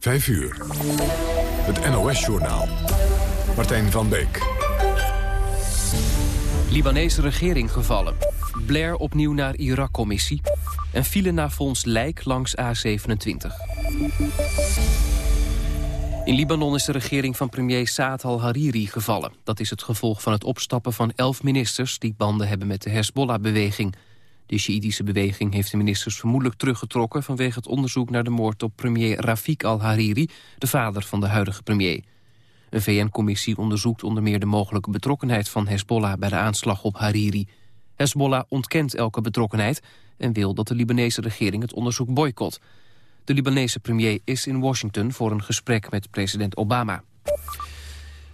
5 uur. Het NOS-journaal. Martijn van Beek. Libanese regering gevallen. Blair opnieuw naar Irak-commissie. En file na Fons Lijk langs A27. In Libanon is de regering van premier Saad al-Hariri gevallen. Dat is het gevolg van het opstappen van elf ministers... die banden hebben met de Hezbollah-beweging. De Sjiïdische beweging heeft de ministers vermoedelijk teruggetrokken... vanwege het onderzoek naar de moord op premier Rafik al-Hariri... de vader van de huidige premier. Een VN-commissie onderzoekt onder meer de mogelijke betrokkenheid van Hezbollah... bij de aanslag op Hariri. Hezbollah ontkent elke betrokkenheid... en wil dat de Libanese regering het onderzoek boycott... De Libanese premier is in Washington voor een gesprek met president Obama.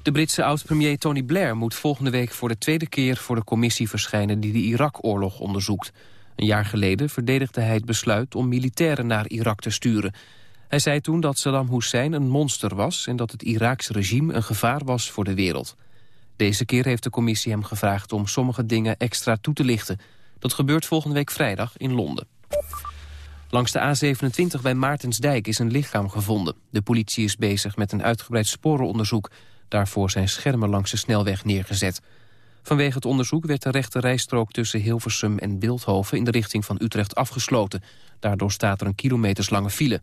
De Britse oud-premier Tony Blair moet volgende week voor de tweede keer voor de commissie verschijnen die de Irak-oorlog onderzoekt. Een jaar geleden verdedigde hij het besluit om militairen naar Irak te sturen. Hij zei toen dat Saddam Hussein een monster was en dat het Iraakse regime een gevaar was voor de wereld. Deze keer heeft de commissie hem gevraagd om sommige dingen extra toe te lichten. Dat gebeurt volgende week vrijdag in Londen. Langs de A27 bij Maartensdijk is een lichaam gevonden. De politie is bezig met een uitgebreid sporenonderzoek. Daarvoor zijn schermen langs de snelweg neergezet. Vanwege het onderzoek werd de rechte rijstrook tussen Hilversum en Beeldhoven... in de richting van Utrecht afgesloten. Daardoor staat er een kilometerslange file.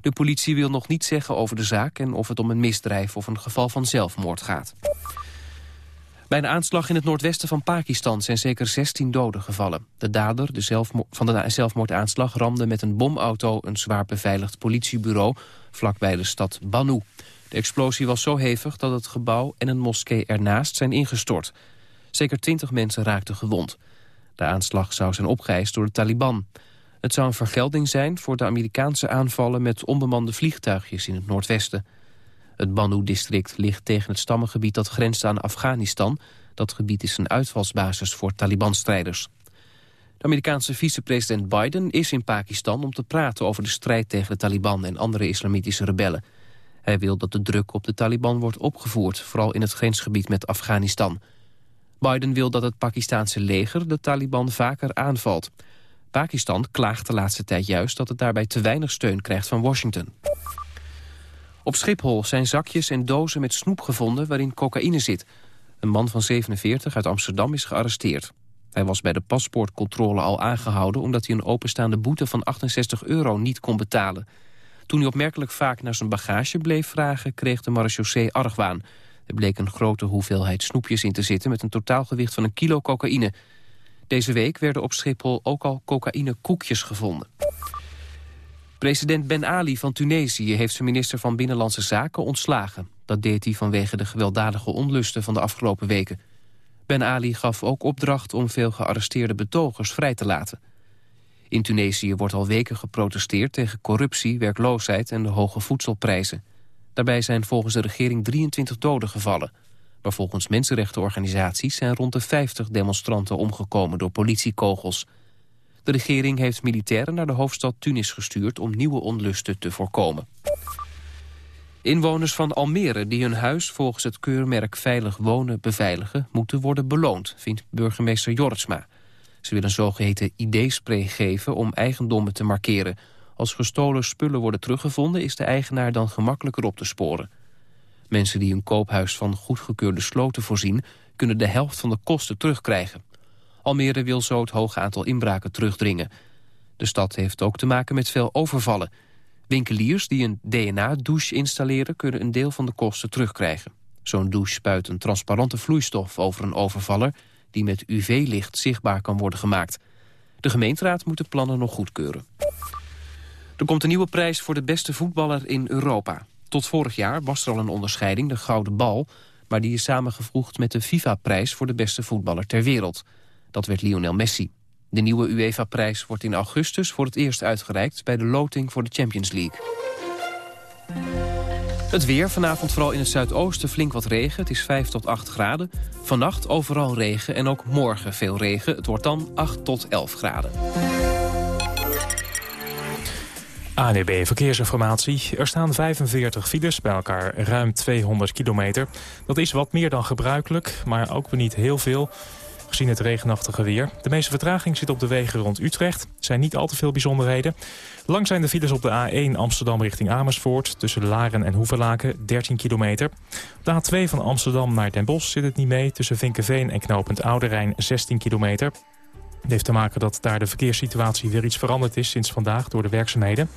De politie wil nog niet zeggen over de zaak... en of het om een misdrijf of een geval van zelfmoord gaat. Bij een aanslag in het noordwesten van Pakistan zijn zeker 16 doden gevallen. De dader de van de zelfmoordaanslag ramde met een bomauto een zwaar beveiligd politiebureau vlakbij de stad Banu. De explosie was zo hevig dat het gebouw en een moskee ernaast zijn ingestort. Zeker 20 mensen raakten gewond. De aanslag zou zijn opgeëist door de Taliban. Het zou een vergelding zijn voor de Amerikaanse aanvallen met onbemande vliegtuigjes in het noordwesten. Het Banu-district ligt tegen het stammengebied dat grenst aan Afghanistan. Dat gebied is een uitvalsbasis voor Taliban-strijders. De Amerikaanse vicepresident Biden is in Pakistan om te praten over de strijd tegen de Taliban en andere islamitische rebellen. Hij wil dat de druk op de Taliban wordt opgevoerd, vooral in het grensgebied met Afghanistan. Biden wil dat het Pakistanse leger de Taliban vaker aanvalt. Pakistan klaagt de laatste tijd juist dat het daarbij te weinig steun krijgt van Washington. Op Schiphol zijn zakjes en dozen met snoep gevonden waarin cocaïne zit. Een man van 47 uit Amsterdam is gearresteerd. Hij was bij de paspoortcontrole al aangehouden... omdat hij een openstaande boete van 68 euro niet kon betalen. Toen hij opmerkelijk vaak naar zijn bagage bleef vragen... kreeg de marechaussee argwaan. Er bleek een grote hoeveelheid snoepjes in te zitten... met een totaalgewicht van een kilo cocaïne. Deze week werden op Schiphol ook al cocaïnekoekjes gevonden. President Ben Ali van Tunesië heeft zijn minister van Binnenlandse Zaken ontslagen. Dat deed hij vanwege de gewelddadige onlusten van de afgelopen weken. Ben Ali gaf ook opdracht om veel gearresteerde betogers vrij te laten. In Tunesië wordt al weken geprotesteerd tegen corruptie, werkloosheid en de hoge voedselprijzen. Daarbij zijn volgens de regering 23 doden gevallen. Maar volgens mensenrechtenorganisaties zijn rond de 50 demonstranten omgekomen door politiekogels. De regering heeft militairen naar de hoofdstad Tunis gestuurd... om nieuwe onlusten te voorkomen. Inwoners van Almere die hun huis volgens het keurmerk Veilig Wonen beveiligen... moeten worden beloond, vindt burgemeester Jortsma. Ze wil een zogeheten ID-spray geven om eigendommen te markeren. Als gestolen spullen worden teruggevonden... is de eigenaar dan gemakkelijker op te sporen. Mensen die een koophuis van goedgekeurde sloten voorzien... kunnen de helft van de kosten terugkrijgen. Almere wil zo het hoge aantal inbraken terugdringen. De stad heeft ook te maken met veel overvallen. Winkeliers die een DNA-douche installeren... kunnen een deel van de kosten terugkrijgen. Zo'n douche spuit een transparante vloeistof over een overvaller... die met UV-licht zichtbaar kan worden gemaakt. De gemeenteraad moet de plannen nog goedkeuren. Er komt een nieuwe prijs voor de beste voetballer in Europa. Tot vorig jaar was er al een onderscheiding, de Gouden Bal... maar die is samengevoegd met de FIFA-prijs voor de beste voetballer ter wereld... Dat werd Lionel Messi. De nieuwe UEFA-prijs wordt in augustus voor het eerst uitgereikt... bij de loting voor de Champions League. Het weer, vanavond vooral in het zuidoosten flink wat regen. Het is 5 tot 8 graden. Vannacht overal regen en ook morgen veel regen. Het wordt dan 8 tot 11 graden. ANEB Verkeersinformatie. Er staan 45 files, bij elkaar ruim 200 kilometer. Dat is wat meer dan gebruikelijk, maar ook niet heel veel. gezien het regenachtige weer. De meeste vertraging zit op de wegen rond Utrecht. Er zijn niet al te veel bijzonderheden. Lang zijn de files op de A1 Amsterdam richting Amersfoort... tussen Laren en Hoevelaken, 13 kilometer. De A2 van Amsterdam naar Den Bosch zit het niet mee... tussen Vinkenveen en knooppunt Oude Rijn, 16 kilometer. Het heeft te maken dat daar de verkeerssituatie weer iets veranderd is... sinds vandaag door de werkzaamheden.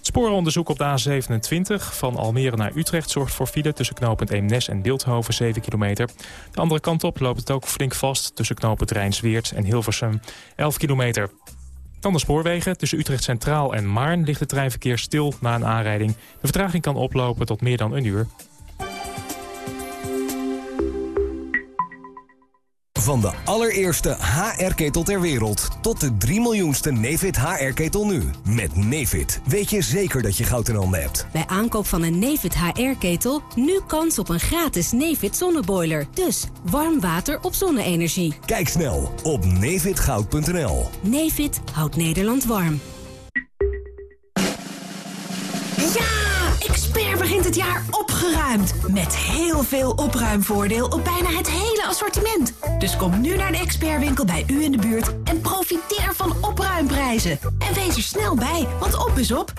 Sporenonderzoek op de A27 van Almere naar Utrecht zorgt voor file tussen knooppunt Eemnes en Beeldhoven 7 kilometer. De andere kant op loopt het ook flink vast tussen knooppunt Rijnsweert en Hilversum 11 kilometer. Dan de spoorwegen. Tussen Utrecht Centraal en Maarn ligt het treinverkeer stil na een aanrijding. De vertraging kan oplopen tot meer dan een uur. Van de allereerste HR-ketel ter wereld tot de 3 miljoenste Nefit HR-ketel nu. Met Nefit weet je zeker dat je goud in handen hebt. Bij aankoop van een Nefit HR-ketel nu kans op een gratis Nefit zonneboiler. Dus warm water op zonne-energie. Kijk snel op nefitgoud.nl. Nefit houdt Nederland warm. Het jaar opgeruimd. Met heel veel opruimvoordeel op bijna het hele assortiment. Dus kom nu naar de expertwinkel bij u in de buurt en profiteer van opruimprijzen. En wees er snel bij, want op is op.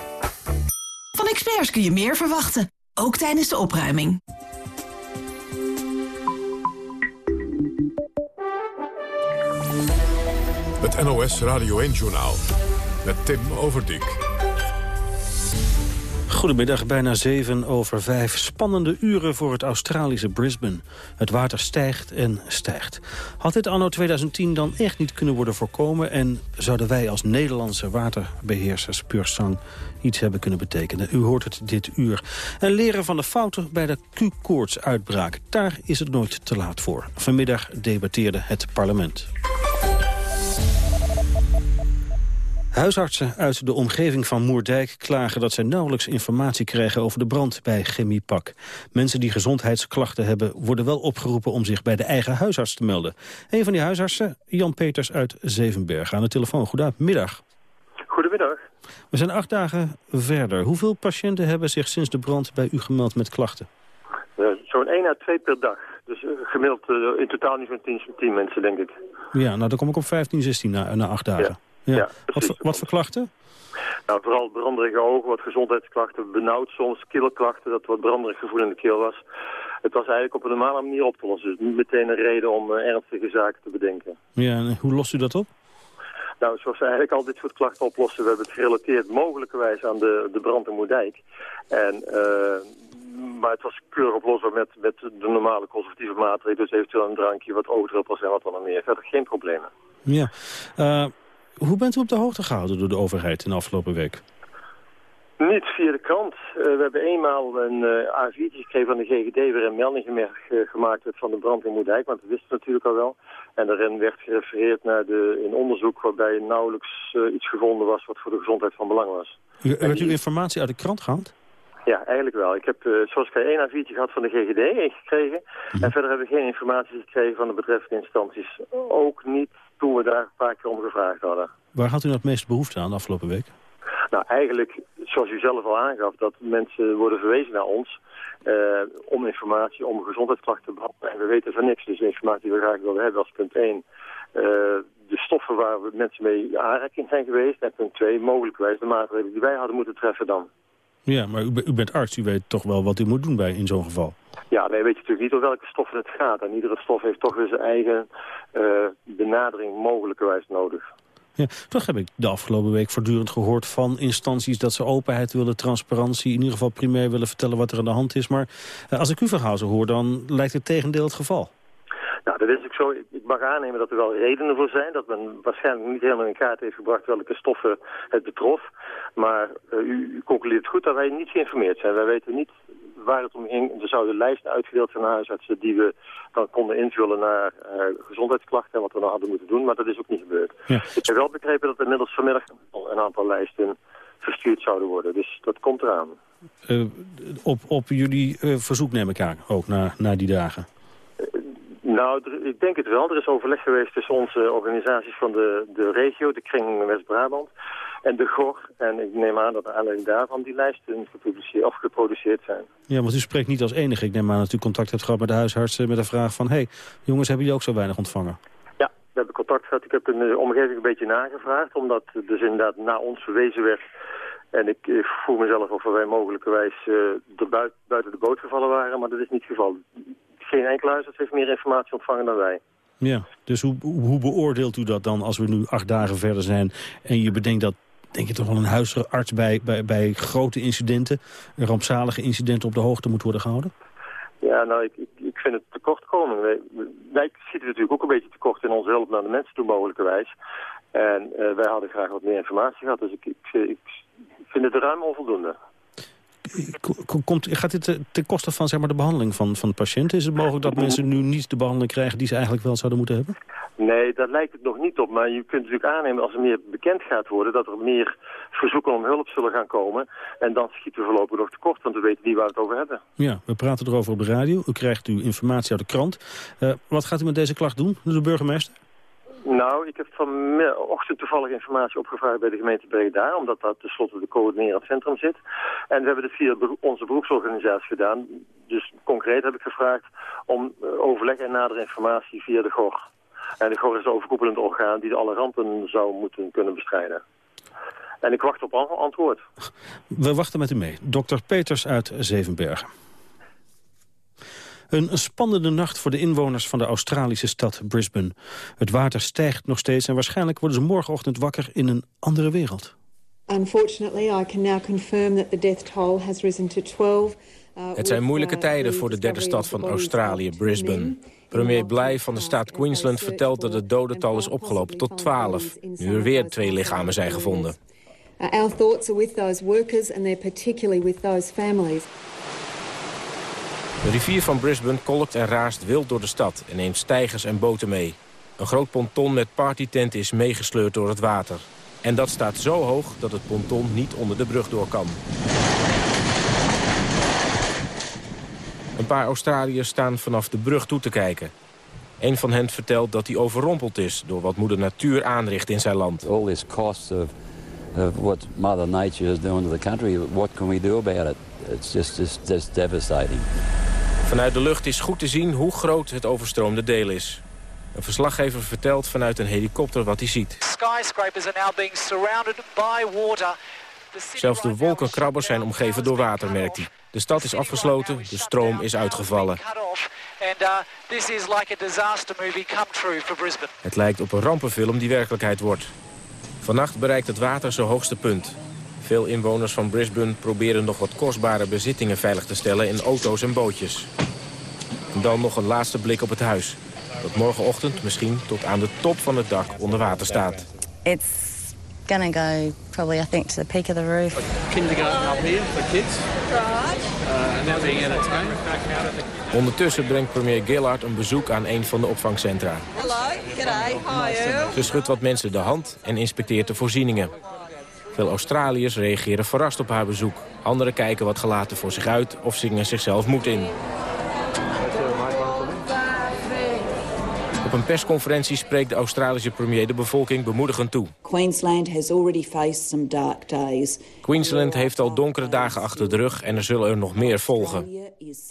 Van experts kun je meer verwachten, ook tijdens de opruiming. Het NOS Radio 1-journaal met Tim Overdijk. Goedemiddag, bijna 7 over 5. Spannende uren voor het Australische Brisbane. Het water stijgt en stijgt. Had dit anno 2010 dan echt niet kunnen worden voorkomen... en zouden wij als Nederlandse waterbeheersers Pursang iets hebben kunnen betekenen? U hoort het dit uur. En leren van de fouten bij de Q-koortsuitbraak. Daar is het nooit te laat voor. Vanmiddag debatteerde het parlement. Huisartsen uit de omgeving van Moerdijk klagen dat zij nauwelijks informatie krijgen over de brand bij Chemiepak. Mensen die gezondheidsklachten hebben worden wel opgeroepen om zich bij de eigen huisarts te melden. Een van die huisartsen, Jan Peters uit Zevenberg, aan de telefoon. Goedemiddag. Goedemiddag. We zijn acht dagen verder. Hoeveel patiënten hebben zich sinds de brand bij u gemeld met klachten? Zo'n 1 à 2 per dag. Dus uh, gemiddeld uh, in totaal niet zo'n 10, 10 mensen, denk ik. Ja, nou dan kom ik op 15, 16 na, na acht dagen. Ja. Ja. Ja, wat, voor, wat voor klachten? Nou, vooral branderige ogen, wat gezondheidsklachten, benauwd soms, keelklachten, dat wat branderig gevoel in de keel was. Het was eigenlijk op een normale manier op te lossen. Dus niet meteen een reden om uh, ernstige zaken te bedenken. Ja, en hoe lost u dat op? Nou, zoals we eigenlijk al dit soort klachten oplossen, we hebben het gerelateerd mogelijkerwijs aan de, de brand in Moerdijk. En, uh, maar het was keurig oplosbaar met, met de normale conservatieve maatregelen. Dus eventueel een drankje, wat oogdruppels en wat dan meer. Verder geen problemen. Ja. Uh, hoe bent u op de hoogte gehouden door de overheid in de afgelopen week? Niet via de krant. Uh, we hebben eenmaal een uh, A4 gekregen van de GGD... waarin melding uh, gemaakt werd van de brand in Moerdijk. Want dat wisten we natuurlijk al wel. En daarin werd gerefereerd naar de, een onderzoek... waarbij nauwelijks iets gevonden was wat voor de gezondheid van belang was. U, u informatie uit de krant gehad? Ja, eigenlijk wel. Ik heb, zoals ik zei, één A4'tje gehad van de GGD gekregen. Mm. En verder hebben we geen informatie gekregen van de betreffende instanties. Ook niet toen we daar een paar keer om gevraagd hadden. Waar had u het meeste behoefte aan de afgelopen week? Nou, eigenlijk, zoals u zelf al aangaf, dat mensen worden verwezen naar ons... Uh, om informatie, om gezondheidsklachten te behandelen. En we weten van niks, dus de informatie die we graag willen hebben als punt 1... Uh, de stoffen waar we mensen mee aanraking zijn geweest. En punt 2, mogelijkwijs de maatregelen die wij hadden moeten treffen dan. Ja, maar u, u, bent arts, u weet toch wel wat u moet doen bij in zo'n geval? Ja, nee, weet je natuurlijk niet over welke stoffen het gaat. En iedere stof heeft toch weer zijn eigen uh, benadering mogelijkerwijs nodig. Ja, toch heb ik de afgelopen week voortdurend gehoord van instanties... dat ze openheid willen, transparantie, in ieder geval primair willen vertellen wat er aan de hand is. Maar uh, als ik uw verhaal zo hoor, dan lijkt het tegendeel het geval. Nou, dat is ook zo. Ik mag aannemen dat er wel redenen voor zijn. Dat men waarschijnlijk niet helemaal in kaart heeft gebracht welke stoffen het betrof. Maar uh, u, u concludeert goed dat wij niet geïnformeerd zijn. Wij weten niet waar het om ging. Er zouden lijsten uitgedeeld zijn aan huisartsen die we dan konden invullen naar uh, gezondheidsklachten en wat we nou hadden moeten doen. Maar dat is ook niet gebeurd. Ja. Ik heb wel begrepen dat inmiddels vanmiddag een aantal lijsten verstuurd zouden worden. Dus dat komt eraan. Uh, op, op jullie verzoek neem ik aan, ook na, na die dagen? Nou, ik denk het wel. Er is overleg geweest tussen onze organisaties van de, de regio, de Kring West-Brabant en de GOR. En ik neem aan dat naar aanleiding daarvan die lijsten gepubliceerd of geproduceerd zijn. Ja, want u spreekt niet als enige. Ik neem aan dat u contact hebt gehad met de huisartsen met de vraag van... hé, hey, jongens, hebben jullie ook zo weinig ontvangen? Ja, we hebben contact gehad. Ik heb in de omgeving een beetje nagevraagd, omdat dus inderdaad na ons verwezen werd. En ik, ik voel mezelf of wij mogelijkerwijs uh, er buiten, buiten de boot gevallen waren, maar dat is niet het geval. Geen enkele huisarts heeft meer informatie ontvangen dan wij. Ja, dus hoe, hoe beoordeelt u dat dan als we nu acht dagen verder zijn... en je bedenkt dat, denk je toch wel een huisarts bij, bij, bij grote incidenten... rampzalige incidenten op de hoogte moet worden gehouden? Ja, nou, ik, ik, ik vind het tekortkoming. Wij, wij schieten natuurlijk ook een beetje tekort in onze hulp naar de mensen toe mogelijkerwijs. En uh, wij hadden graag wat meer informatie gehad, dus ik, ik, ik vind het ruim onvoldoende. Komt, gaat dit ten koste van zeg maar, de behandeling van, van de patiënt? Is het mogelijk dat mensen nu niet de behandeling krijgen die ze eigenlijk wel zouden moeten hebben? Nee, dat lijkt het nog niet op. Maar je kunt natuurlijk aannemen als er meer bekend gaat worden... dat er meer verzoeken om hulp zullen gaan komen. En dan schieten we voorlopig nog tekort, want we weten niet waar we het over hebben. Ja, we praten erover op de radio. U krijgt uw informatie uit de krant. Uh, wat gaat u met deze klacht doen, de burgemeester? Nou, ik heb vanochtend toevallig informatie opgevraagd bij de gemeente Breda, omdat dat tenslotte de coördinerend centrum zit. En we hebben het via onze beroepsorganisatie gedaan. Dus concreet heb ik gevraagd om eh, overleg en nadere informatie via de GOR. En de GOR is het overkoepelend orgaan die alle rampen zou moeten kunnen bestrijden. En ik wacht op antwoord. We wachten met u mee. Dokter Peters uit Zevenbergen. Een spannende nacht voor de inwoners van de Australische stad Brisbane. Het water stijgt nog steeds en waarschijnlijk worden ze morgenochtend wakker in een andere wereld. Unfortunately, I can now confirm that the death toll has risen to 12. Uh, Het zijn moeilijke uh, tijden voor de derde stad van Australië, Brisbane. Premier Bly van de staat Queensland vertelt dat het dodental is opgelopen tot 12. Nu er weer twee lichamen zijn gevonden. Uh, our thoughts are with those workers and they're particularly with those families. De rivier van Brisbane kolkt en raast wild door de stad en neemt stijgers en boten mee. Een groot ponton met partytent is meegesleurd door het water. En dat staat zo hoog dat het ponton niet onder de brug door kan. Een paar Australiërs staan vanaf de brug toe te kijken. Een van hen vertelt dat hij overrompeld is door wat moeder natuur aanricht in zijn land. All this cost of, of what Mother Nature is doing to the country, what can we do about it? It's just, just, just devastating. Vanuit de lucht is goed te zien hoe groot het overstroomde deel is. Een verslaggever vertelt vanuit een helikopter wat hij ziet. Skyscrapers are now being surrounded by water. Zelfs de wolkenkrabbers zijn omgeven door water, merkt hij. De stad is afgesloten, de stroom is uitgevallen. Het lijkt op een rampenfilm die werkelijkheid wordt. Vannacht bereikt het water zijn hoogste punt. Veel inwoners van Brisbane proberen nog wat kostbare bezittingen veilig te stellen in auto's en bootjes. En dan nog een laatste blik op het huis. Dat morgenochtend misschien tot aan de top van het dak onder water staat. It's gonna go probably I think to the peak of the roof. Kindergarten up here for kids. Uh, now being entertained. Ondertussen brengt premier Gillard een bezoek aan een van de opvangcentra. Hello, g'day, Ze schudt wat mensen de hand en inspecteert de voorzieningen. Veel Australiërs reageren verrast op haar bezoek. Anderen kijken wat gelaten voor zich uit of zingen zichzelf moed in. Een persconferentie spreekt de Australische premier de bevolking bemoedigend toe. Queensland has already faced some dark days. Queensland heeft al donkere dagen achter de rug en er zullen er nog meer volgen.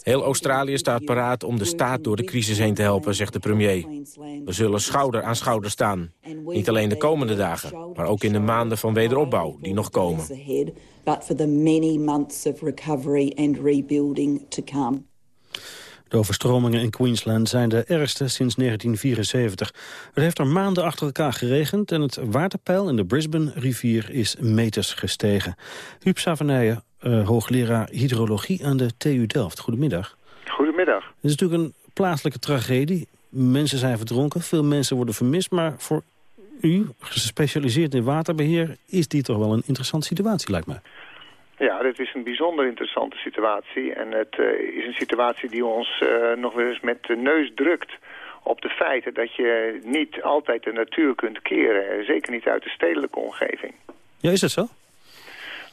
Heel Australië staat paraat om de staat door de crisis heen te helpen, zegt de premier. We zullen schouder aan schouder staan. Niet alleen de komende dagen, maar ook in de maanden van wederopbouw die nog komen. But for the many months of recovery and rebuilding to come. De overstromingen in Queensland zijn de ergste sinds 1974. Het heeft er maanden achter elkaar geregend... en het waterpeil in de Brisbane-rivier is meters gestegen. Huub Savanijen, uh, hoogleraar hydrologie aan de TU Delft. Goedemiddag. Goedemiddag. Het is natuurlijk een plaatselijke tragedie. Mensen zijn verdronken, veel mensen worden vermist... maar voor u, gespecialiseerd in waterbeheer... is die toch wel een interessante situatie, lijkt mij. Ja, dit is een bijzonder interessante situatie. En het uh, is een situatie die ons uh, nog wel eens met de neus drukt op de feiten dat je niet altijd de natuur kunt keren. Zeker niet uit de stedelijke omgeving. Ja, is dat zo?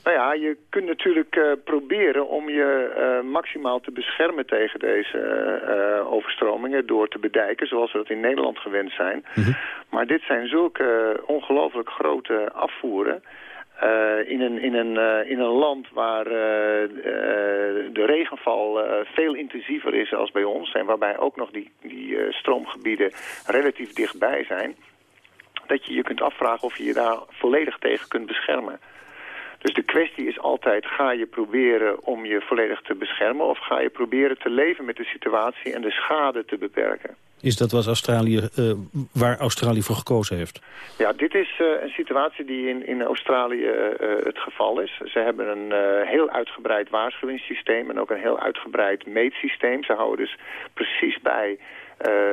Nou ja, je kunt natuurlijk uh, proberen om je uh, maximaal te beschermen tegen deze uh, overstromingen door te bedijken, zoals we dat in Nederland gewend zijn. Mm -hmm. Maar dit zijn zulke ongelooflijk grote afvoeren uh, in, een, in, een, uh, in een land waar uh, de regenval veel intensiever is als bij ons... en waarbij ook nog die, die stroomgebieden relatief dichtbij zijn... dat je je kunt afvragen of je je daar volledig tegen kunt beschermen. Dus de kwestie is altijd, ga je proberen om je volledig te beschermen... of ga je proberen te leven met de situatie en de schade te beperken? Is dat was Australië, uh, waar Australië voor gekozen heeft? Ja, dit is uh, een situatie die in, in Australië uh, het geval is. Ze hebben een heel uitgebreid waarschuwingssysteem en ook een heel uitgebreid meetsysteem. Ze houden dus precies bij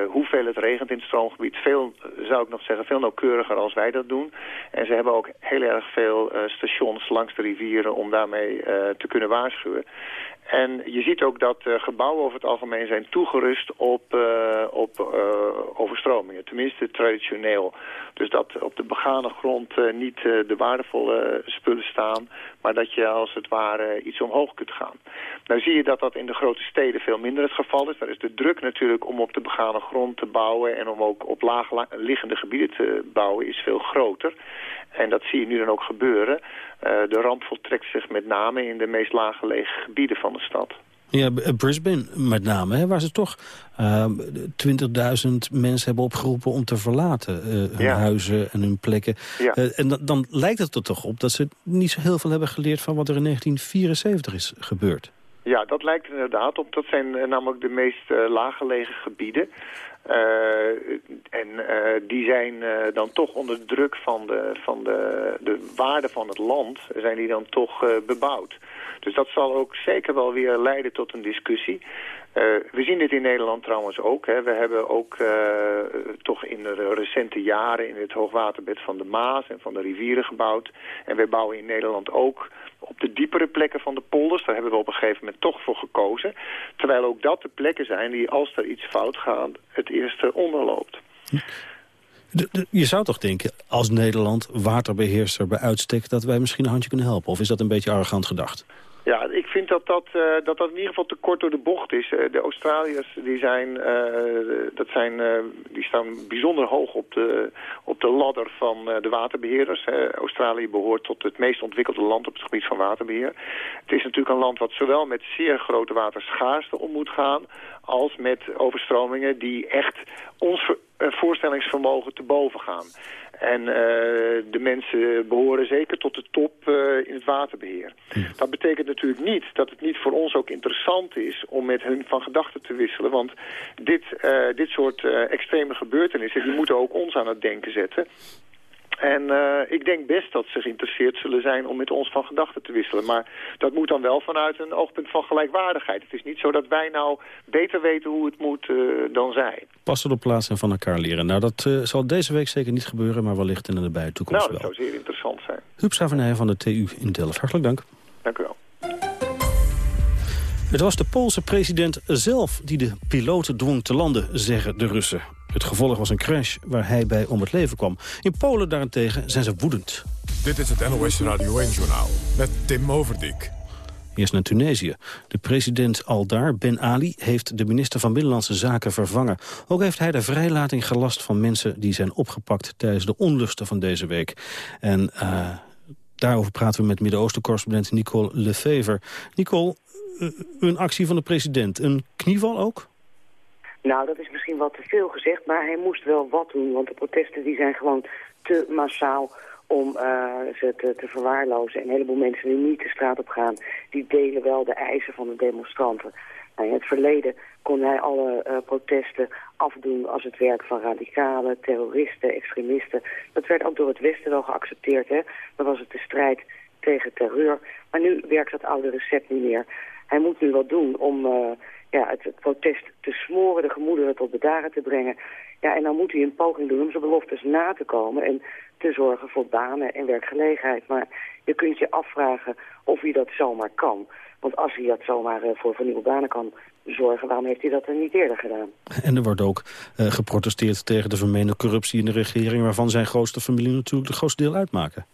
hoeveel het regent in het stroomgebied. Veel, zou ik nog zeggen, veel nauwkeuriger als wij dat doen. En ze hebben ook heel erg veel uh, stations langs de rivieren om daarmee uh, te kunnen waarschuwen. En je ziet ook dat uh, gebouwen over het algemeen zijn toegerust op, uh, op uh, overstromingen. Tenminste traditioneel. Dus dat op de begane grond niet de waardevolle spullen staan... maar dat je als het ware iets omhoog kunt gaan. Nou zie je dat dat in de grote steden veel minder het geval is. Daar is de druk natuurlijk om op de begane grond te bouwen... en om ook op laag liggende gebieden te bouwen is veel groter. En dat zie je nu dan ook gebeuren. De ramp voltrekt zich met name in de meest laaggelegen gebieden van de stad. Ja, Brisbane met name, hè, waar ze toch uh, 20.000 mensen hebben opgeroepen om te verlaten. Uh, hun ja. huizen en hun plekken. Ja. Uh, en dan lijkt het er toch op dat ze niet zo heel veel hebben geleerd... van wat er in 1974 is gebeurd. Ja, dat lijkt er inderdaad op. Dat zijn namelijk de meest laaggelegen gebieden. En die zijn dan toch onder druk van de, van de, de waarde van het land, zijn die dan toch bebouwd. Dus dat zal ook zeker wel weer leiden tot een discussie. we zien dit in Nederland trouwens ook. Hè. We hebben ook toch in de recente jaren in het hoogwaterbed van de Maas en van de rivieren gebouwd. En wij bouwen in Nederland ook op de diepere plekken van de polders. Daar hebben we op een gegeven moment toch voor gekozen. Terwijl ook dat de plekken zijn die, als er iets fout gaat, het eerste onderloopt. Je zou toch denken, als Nederland waterbeheerser bij uitstek... dat wij misschien een handje kunnen helpen? Of is dat een beetje arrogant gedacht? Ja, vind dat dat, uh, dat dat in ieder geval te kort door de bocht is. Uh, de Australiërs die zijn, uh, dat zijn, die staan bijzonder hoog op de, op de ladder van de waterbeheerders. Australië behoort tot het meest ontwikkelde land op het gebied van waterbeheer. Het is natuurlijk een land wat zowel met zeer grote waterschaarste om moet gaan... als met overstromingen die echt ons voorstellingsvermogen te boven gaan. En uh, de mensen behoren zeker tot de top uh, in het waterbeheer. Dat betekent natuurlijk niet dat het niet voor ons ook interessant is om met hun van gedachten te wisselen. Want dit, uh, dit soort extreme gebeurtenissen die moeten ook ons aan het denken zetten. En uh, ik denk best dat ze geïnteresseerd zullen zijn om met ons van gedachten te wisselen. Maar dat moet dan wel vanuit een oogpunt van gelijkwaardigheid. Het is niet zo dat wij nou beter weten hoe het moet uh, dan zij. Passen op plaats en van elkaar leren. Nou, dat uh, zal deze week zeker niet gebeuren, maar wellicht in de nabije toekomst wel. Nou, dat zou zeer interessant zijn. Huub Savernij van de TU in Delft. Hartelijk dank. Dank u wel. Het was de Poolse president zelf die de piloten dwong te landen, zeggen de Russen. Het gevolg was een crash waar hij bij om het leven kwam. In Polen daarentegen zijn ze woedend. Dit is het NOS Radio 1-journaal met Tim Overdijk. Eerst naar Tunesië. De president Aldar Ben Ali heeft de minister van Binnenlandse Zaken vervangen. Ook heeft hij de vrijlating gelast van mensen die zijn opgepakt tijdens de onlusten van deze week. En uh, daarover praten we met Midden-Oosten-correspondent Nicole Lefever. Nicole, uh, een actie van de president, een knieval ook? Nou, dat is misschien wat te veel gezegd, maar hij moest wel wat doen. Want de protesten die zijn gewoon te massaal om uh, ze te, te, verwaarlozen. En een heleboel mensen die niet de straat op gaan, die delen wel de eisen van de demonstranten. Nou, in het verleden kon hij alle uh, protesten afdoen als het werk van radicalen, terroristen, extremisten. Dat werd ook door het Westen wel geaccepteerd. Hè? Dan was het de strijd tegen terreur. Maar nu werkt dat oude recept niet meer. Hij moet nu wat doen om... Uh, ja, het, het, protest te smoren, de gemoederen tot bedaren te brengen. Ja, en dan moet hij een poging doen om zijn beloftes na te komen en te zorgen voor banen en werkgelegenheid. Maar je kunt je afvragen of hij dat zomaar kan. Want als hij dat zomaar uh, voor, nieuwe banen kan zorgen, waarom heeft hij dat dan niet eerder gedaan? En er wordt ook uh, geprotesteerd tegen de vermeende corruptie in de regering... waarvan zijn grootste familie natuurlijk de grootste deel uitmaken.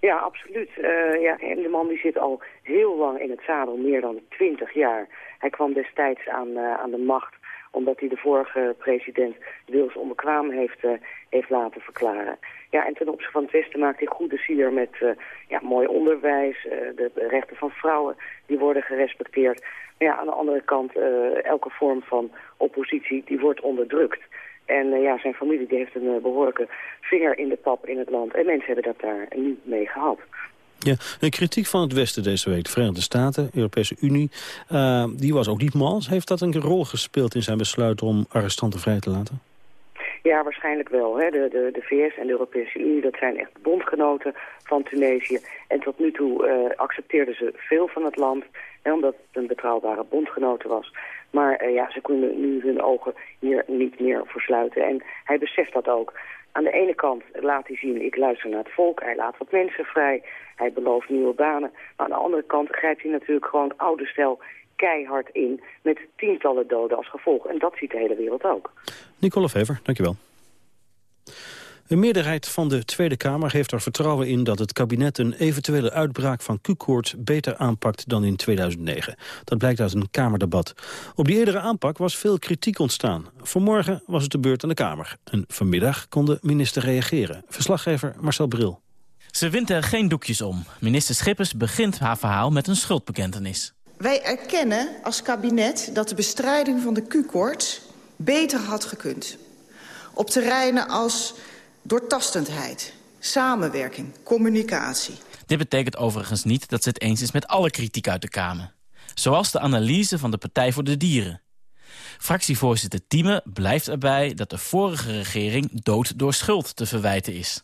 Ja, absoluut. Uh, ja, en de man die zit al heel lang in het zadel, meer dan twintig jaar. Hij kwam destijds aan, uh, aan de macht omdat hij de vorige president Wils onbekwaam heeft, uh, heeft laten verklaren. Ja, en ten opzichte van het Westen maakt hij goede sier met ja, mooi onderwijs, de rechten van vrouwen, die worden gerespecteerd. Maar ja, aan de andere kant, elke vorm van oppositie, die wordt onderdrukt. En uh, ja, zijn familie die heeft een uh, behoorlijke vinger in de pap in het land. En mensen hebben dat daar niet mee gehad. Ja, een kritiek van het Westen deze week. De Verenigde Staten, Europese Unie, uh, die was ook niet mals. Heeft dat een rol gespeeld in zijn besluit om arrestanten vrij te laten? Ja, waarschijnlijk wel. Hè. De, de, de VS en de Europese Unie, dat zijn echt bondgenoten van Tunesië. En tot nu toe uh, accepteerden ze veel van het land, hè, omdat het een betrouwbare bondgenoten was. Maar uh, ja, ze kunnen nu hun ogen hier niet meer versluiten. En hij beseft dat ook. Aan de ene kant laat hij zien, ik luister naar het volk, hij laat wat mensen vrij, hij belooft nieuwe banen. Maar aan de andere kant grijpt hij natuurlijk gewoon oude stel keihard in met tientallen doden als gevolg. En dat ziet de hele wereld ook. Nicole Vever, dankjewel. Een meerderheid van de Tweede Kamer heeft er vertrouwen in dat het kabinet een eventuele uitbraak van Q-koorts beter aanpakt dan in 2009. Dat blijkt uit een Kamerdebat. Op die eerdere aanpak was veel kritiek ontstaan. Vanmorgen was het de beurt aan de Kamer. En vanmiddag kon de minister reageren. Verslaggever Marcel Bril. Ze wint er geen doekjes om. Minister Schippers begint haar verhaal met een schuldbekentenis. Wij erkennen als kabinet dat de bestrijding van de Q-koorts beter had gekund. Op terreinen als doortastendheid, samenwerking, communicatie. Dit betekent overigens niet dat ze het eens is met alle kritiek uit de Kamer. Zoals de analyse van de Partij voor de Dieren. Fractievoorzitter Thieme blijft erbij dat de vorige regering dood door schuld te verwijten is.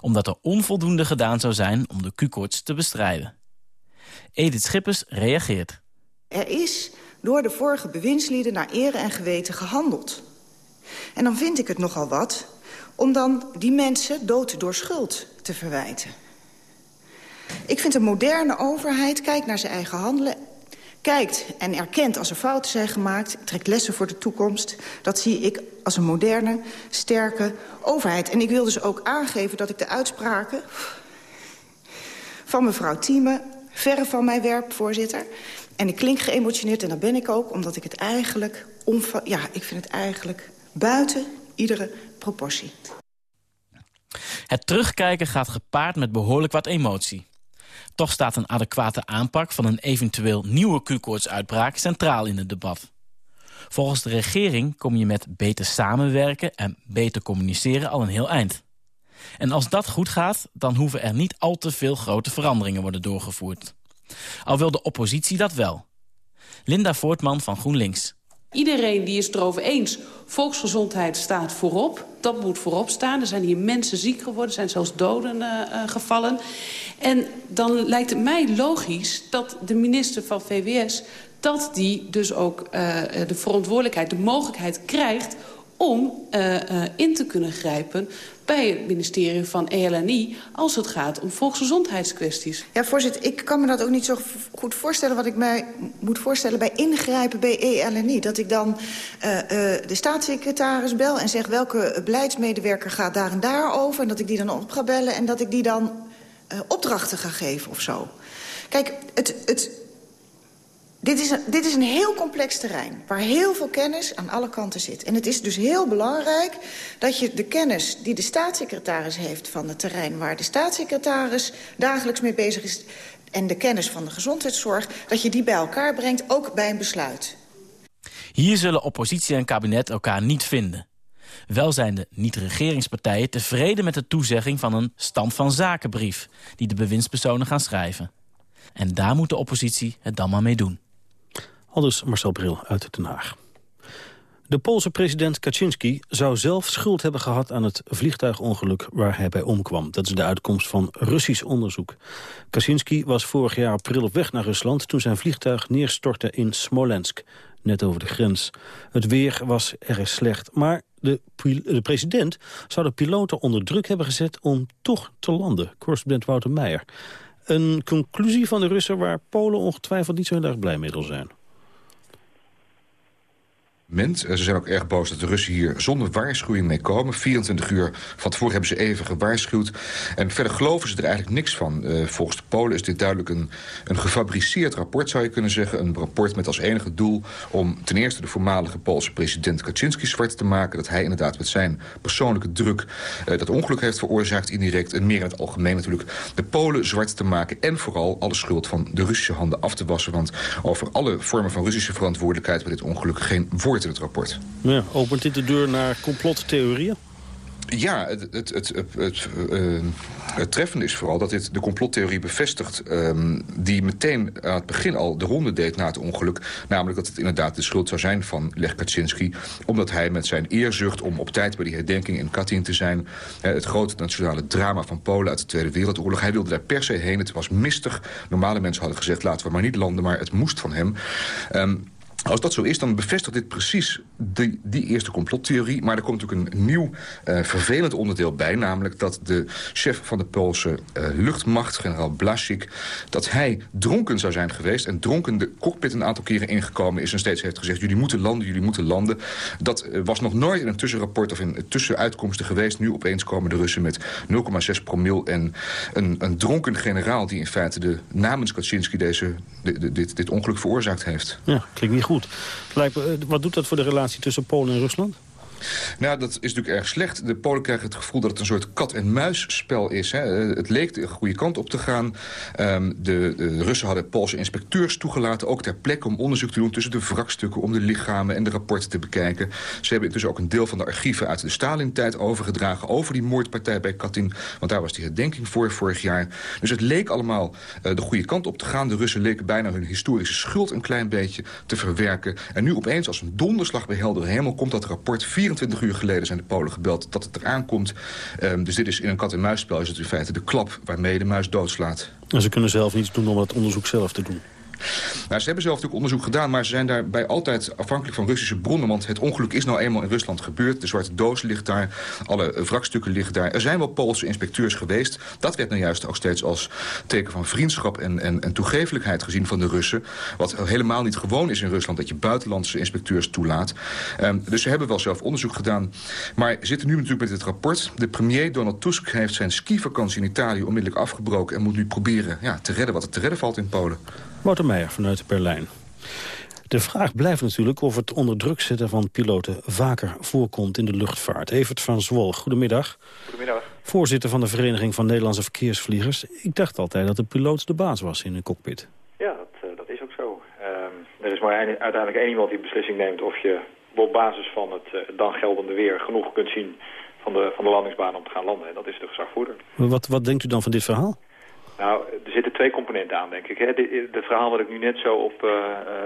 Omdat er onvoldoende gedaan zou zijn om de Q-koorts te bestrijden. Edith Schippers reageert. Er is door de vorige bewindslieden naar ere en geweten gehandeld. En dan vind ik het nogal wat om dan die mensen dood door schuld te verwijten. Ik vind een moderne overheid kijkt naar zijn eigen handelen... kijkt en erkent als er fouten zijn gemaakt... trekt lessen voor de toekomst. Dat zie ik als een moderne, sterke overheid. En ik wil dus ook aangeven dat ik de uitspraken... van mevrouw Thieme verre van mij werp, voorzitter... En ik klink geëmotioneerd en dat ben ik ook, omdat ik het eigenlijk... Ja, ik vind het eigenlijk buiten iedere proportie. Het terugkijken gaat gepaard met behoorlijk wat emotie. Toch staat een adequate aanpak van een eventueel nieuwe Q-koortsuitbraak centraal in het debat. Volgens de regering kom je met beter samenwerken en beter communiceren al een heel eind. En als dat goed gaat, dan hoeven er niet al te veel grote veranderingen worden doorgevoerd. Al wil de oppositie dat wel. Linda Voortman van GroenLinks. Iedereen die is het erover eens. Volksgezondheid staat voorop. Dat moet voorop staan. Er zijn hier mensen ziek geworden. Zijn zelfs doden uh, gevallen. En dan lijkt het mij logisch dat de minister van VWS... dat die dus ook uh, de verantwoordelijkheid, de mogelijkheid krijgt om uh, uh, in te kunnen grijpen bij het ministerie van ELNI... als het gaat om volksgezondheidskwesties. Ja, voorzitter, ik kan me dat ook niet zo goed voorstellen... wat ik mij moet voorstellen bij ingrijpen bij ELNI. Dat ik dan uh, de staatssecretaris bel en zeg... welke beleidsmedewerker gaat daar en daar over... en dat ik die dan op ga bellen en dat ik die dan opdrachten ga geven of zo. Kijk, het, het, dit is, een, dit is een heel complex terrein, waar heel veel kennis aan alle kanten zit. En het is dus heel belangrijk dat je de kennis die de staatssecretaris heeft... van het terrein waar de staatssecretaris dagelijks mee bezig is... en de kennis van de gezondheidszorg, dat je die bij elkaar brengt, ook bij een besluit. Hier zullen oppositie en kabinet elkaar niet vinden. Wel zijn de niet-regeringspartijen tevreden met de toezegging van een stand van zakenbrief... die de bewindspersonen gaan schrijven. En daar moet de oppositie het dan maar mee doen. Aldus Marcel Bril uit Den Haag. De Poolse president Kaczynski zou zelf schuld hebben gehad aan het vliegtuigongeluk waar hij bij omkwam. Dat is de uitkomst van Russisch onderzoek. Kaczynski was vorig jaar april op weg naar Rusland toen zijn vliegtuig neerstortte in Smolensk, net over de grens. Het weer was erg slecht, maar de, de president zou de piloten onder druk hebben gezet om toch te landen. Correspondent Wouter Meijer. Een conclusie van de Russen waar Polen ongetwijfeld niet zo heel erg blij mee zal zijn. Ze zijn ook erg boos dat de Russen hier zonder waarschuwing mee komen. 24 uur van tevoren hebben ze even gewaarschuwd. En verder geloven ze er eigenlijk niks van. Uh, volgens de Polen is dit duidelijk een, een gefabriceerd rapport, zou je kunnen zeggen. Een rapport met als enige doel om ten eerste de voormalige Poolse president Kaczynski zwart te maken. Dat hij inderdaad met zijn persoonlijke druk uh, dat ongeluk heeft veroorzaakt indirect. En meer in het algemeen natuurlijk de Polen zwart te maken. En vooral alle schuld van de Russische handen af te wassen. Want over alle vormen van Russische verantwoordelijkheid bij dit ongeluk geen woord in het rapport. Ja, opent dit de deur naar complottheorieën? Ja, het, het, het, het, uh, het treffende is vooral dat dit de complottheorie bevestigt... Um, die meteen aan het begin al de ronde deed na het ongeluk. Namelijk dat het inderdaad de schuld zou zijn van Lech Kaczynski. Omdat hij met zijn eerzucht om op tijd bij die herdenking in Katyn te zijn... Uh, het grote nationale drama van Polen uit de Tweede Wereldoorlog... hij wilde daar per se heen. Het was mistig. Normale mensen hadden gezegd laten we maar niet landen... maar het moest van hem. Um, als dat zo is, dan bevestigt dit precies die, die eerste complottheorie. Maar er komt natuurlijk een nieuw uh, vervelend onderdeel bij. Namelijk dat de chef van de Poolse uh, luchtmacht, generaal Blasik... dat hij dronken zou zijn geweest. En dronken de cockpit een aantal keren ingekomen is. En steeds heeft gezegd, jullie moeten landen, jullie moeten landen. Dat uh, was nog nooit in een tussenrapport of in tussenuitkomsten geweest. Nu opeens komen de Russen met 0,6 promil. En een, een dronken generaal die in feite de, namens Kaczynski deze, de, de, dit, dit ongeluk veroorzaakt heeft. Ja, klinkt niet goed. Wat doet dat voor de relatie tussen Polen en Rusland? Nou, dat is natuurlijk erg slecht. De Polen krijgen het gevoel dat het een soort kat-en-muisspel is. Hè. Het leek de goede kant op te gaan. Um, de, Russen hadden Poolse inspecteurs toegelaten... ook ter plekke om onderzoek te doen tussen de wrakstukken... om de lichamen en de rapporten te bekijken. Ze hebben intussen ook een deel van de archieven uit de Stalin-tijd overgedragen... over die moordpartij bij Katyn. Want daar was die herdenking voor vorig jaar. Dus het leek allemaal uh, de goede kant op te gaan. De Russen leken bijna hun historische schuld een klein beetje te verwerken. En nu opeens als een donderslag bij heldere hemel... komt dat rapport 24 uur geleden zijn de Polen gebeld dat het eraan komt. Um, dus dit is in een kat-en-muisspel is het in feite de klap waarmee de muis doodslaat. En ze kunnen zelf niets doen om het onderzoek zelf te doen. Nou, ze hebben zelf natuurlijk onderzoek gedaan, maar ze zijn daarbij altijd afhankelijk van Russische bronnen. Want het ongeluk is nou eenmaal in Rusland gebeurd. De zwarte doos ligt daar, alle wrakstukken liggen daar. Er zijn wel Poolse inspecteurs geweest. Dat werd nou juist ook steeds als teken van vriendschap en, en, en gezien van de Russen. Wat helemaal niet gewoon is in Rusland, dat je buitenlandse inspecteurs toelaat. Um, dus ze hebben wel zelf onderzoek gedaan. Maar zitten nu natuurlijk met dit rapport. De premier Donald Tusk heeft zijn skivakantie in Italië onmiddellijk afgebroken... en moet nu proberen ja, te redden wat er te redden valt in Polen. Wouter Meijer vanuit Berlijn. De vraag blijft natuurlijk of het onder druk zetten van piloten vaker voorkomt in de luchtvaart. Evert van Zwol, goedemiddag. Goedemiddag. Voorzitter van de Vereniging van Nederlandse Verkeersvliegers. Ik dacht altijd dat de piloot de baas was in een cockpit. Ja, dat, uh, dat is ook zo. Um, er is maar een, uiteindelijk één iemand die beslissing neemt of je op basis van het uh, dan geldende weer genoeg kunt zien van de, van de landingsbaan om te gaan landen. En dat is de gezagvoerder. Wat, wat denkt u dan van dit verhaal? Nou, er zitten twee componenten aan, denk ik. Het verhaal wat ik nu net zo op, uh,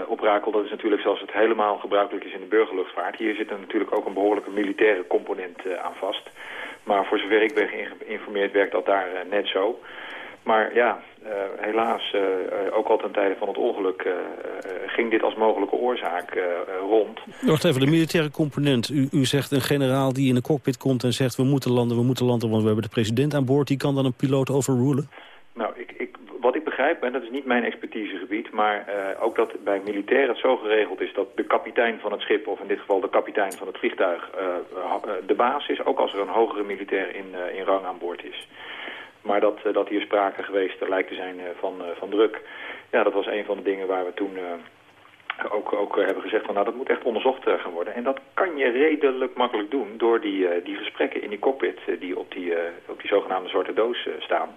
oprakel, dat is natuurlijk zoals het helemaal gebruikelijk is in de burgerluchtvaart. Hier zit er natuurlijk ook een behoorlijke militaire component uh, aan vast. Maar voor zover ik ben geïnformeerd werkt dat daar net zo. Maar ja, helaas, ook al ten tijde van het ongeluk, ging dit als mogelijke oorzaak rond. Wacht even, de militaire component. U, u zegt een generaal die in de cockpit komt en zegt we moeten landen, we moeten landen, want we hebben de president aan boord. Die kan dan een piloot overrulen? Nou, ik, ik, wat ik begrijp, en dat is niet mijn expertisegebied... maar uh, ook dat bij militairen het zo geregeld is dat de kapitein van het schip... of in dit geval de kapitein van het vliegtuig uh, uh, de baas is... ook als er een hogere militair in, in rang aan boord is. Maar dat, dat hier sprake geweest lijkt te zijn van, van druk... ja, dat was een van de dingen waar we toen ook, ook hebben gezegd van nou dat moet echt onderzocht gaan worden. En dat kan je redelijk makkelijk doen door die, uh, die gesprekken in die cockpit die op die, op die zogenaamde zwarte doos staan.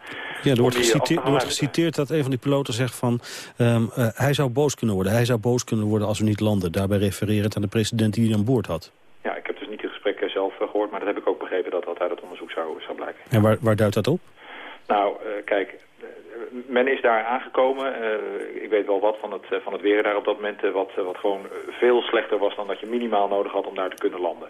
Ja, er wordt, geciteerd, er wordt geciteerd dat een van die piloten zegt van um, hij zou boos kunnen worden. Hij zou boos kunnen worden als we niet landen. Daarbij refererend aan de president die hij aan boord had. Ja, ik heb dus niet de gesprekken zelf gehoord, maar dat heb ik ook begrepen dat dat uit het onderzoek zou, zou blijken. En waar, waar duidt dat op? Nou, kijk, men is daar aangekomen. Uh, ik weet wel wat van het, uh, van het weer daar op dat moment, uh, wat, wat gewoon veel slechter was dan dat je minimaal nodig had om daar te kunnen landen.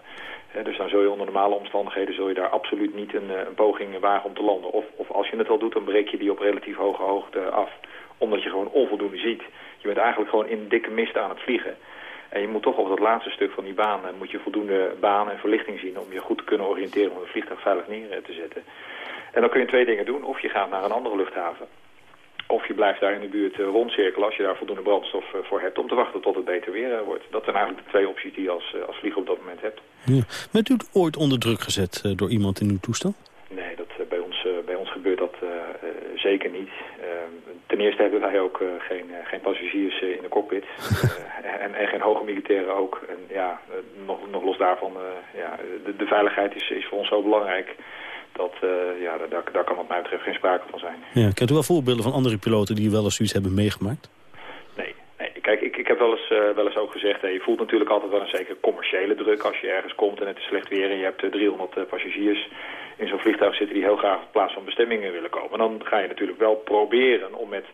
dus dan zul je onder normale omstandigheden zul je daar absoluut niet een, een poging wagen om te landen. Of, of als je het al doet, dan breek je die op relatief hoge hoogte af. Omdat je gewoon onvoldoende ziet. Je bent eigenlijk gewoon in dikke mist aan het vliegen. En je moet toch op dat laatste stuk van die baan, moet je voldoende baan en verlichting zien om je goed te kunnen oriënteren om het vliegtuig veilig neer te zetten. En dan kun je twee dingen doen. Of je gaat naar een andere luchthaven. Of je blijft daar in de buurt rondcirkelen als je daar voldoende brandstof voor hebt... om te wachten tot het beter weer wordt. Dat zijn eigenlijk de twee opties die je als, als vlieger op dat moment hebt. Ja. Bent u ooit onder druk gezet door iemand in uw toestel? Nee, dat, bij, ons, bij ons gebeurt dat zeker niet. Ehm, ten eerste hebben wij ook geen, geen passagiers in de cockpit. en, en, geen hoge militairen ook. En ja, nog, nog los daarvan, ja, de, de veiligheid is, is voor ons zo belangrijk dat, uh, ja, daar, daar kan wat mij betreft geen sprake van zijn. Ja, kent u wel voorbeelden van andere piloten die wel eens zoiets hebben meegemaakt? Nee, nee. kijk, ik, ik heb wel eens, uh, wel eens ook gezegd, hè, je voelt natuurlijk altijd wel een zekere commerciële druk als je ergens komt en het is slecht weer en je hebt 300 uh, passagiers in zo'n vliegtuig zitten die heel graag op plaats van bestemmingen willen komen. Dan ga je natuurlijk wel proberen om met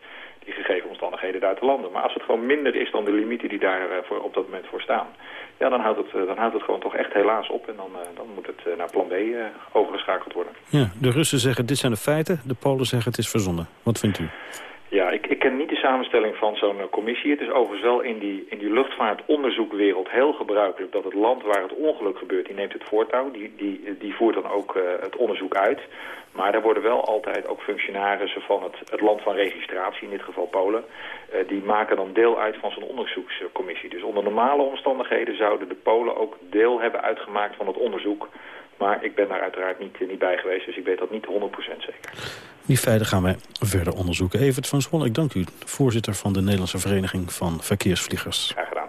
die gegeven omstandigheden daar te landen. Maar als het gewoon minder is dan de limieten die daar uh, voor, op dat moment voor staan... ja, dan houdt, het, uh, dan houdt het gewoon toch echt helaas op. En dan, uh, dan moet het naar plan B overgeschakeld worden. Ja, de Russen zeggen dit zijn de feiten. De Polen zeggen het is verzonnen. Wat vindt u? Ja, ik, ik ken niet de samenstelling van zo'n commissie. Het is overigens wel in die, in die luchtvaartonderzoekwereld heel gebruikelijk... dat het land waar het ongeluk gebeurt, die neemt het voortouw. Die, die, die voert dan ook het onderzoek uit. Maar daar worden wel altijd ook functionarissen van het, het land van registratie, in dit geval Polen, uh, die maken dan deel uit van zo'n onderzoekscommissie. Dus onder normale omstandigheden zouden de Polen ook deel hebben uitgemaakt van het onderzoek. Maar ik ben daar uiteraard niet, niet bij geweest, dus ik weet dat niet 100% zeker. Die feiten gaan wij verder onderzoeken. Evert van Zwolle, ik dank u, voorzitter van de Nederlandse Vereniging van Verkeersvliegers. Graag gedaan.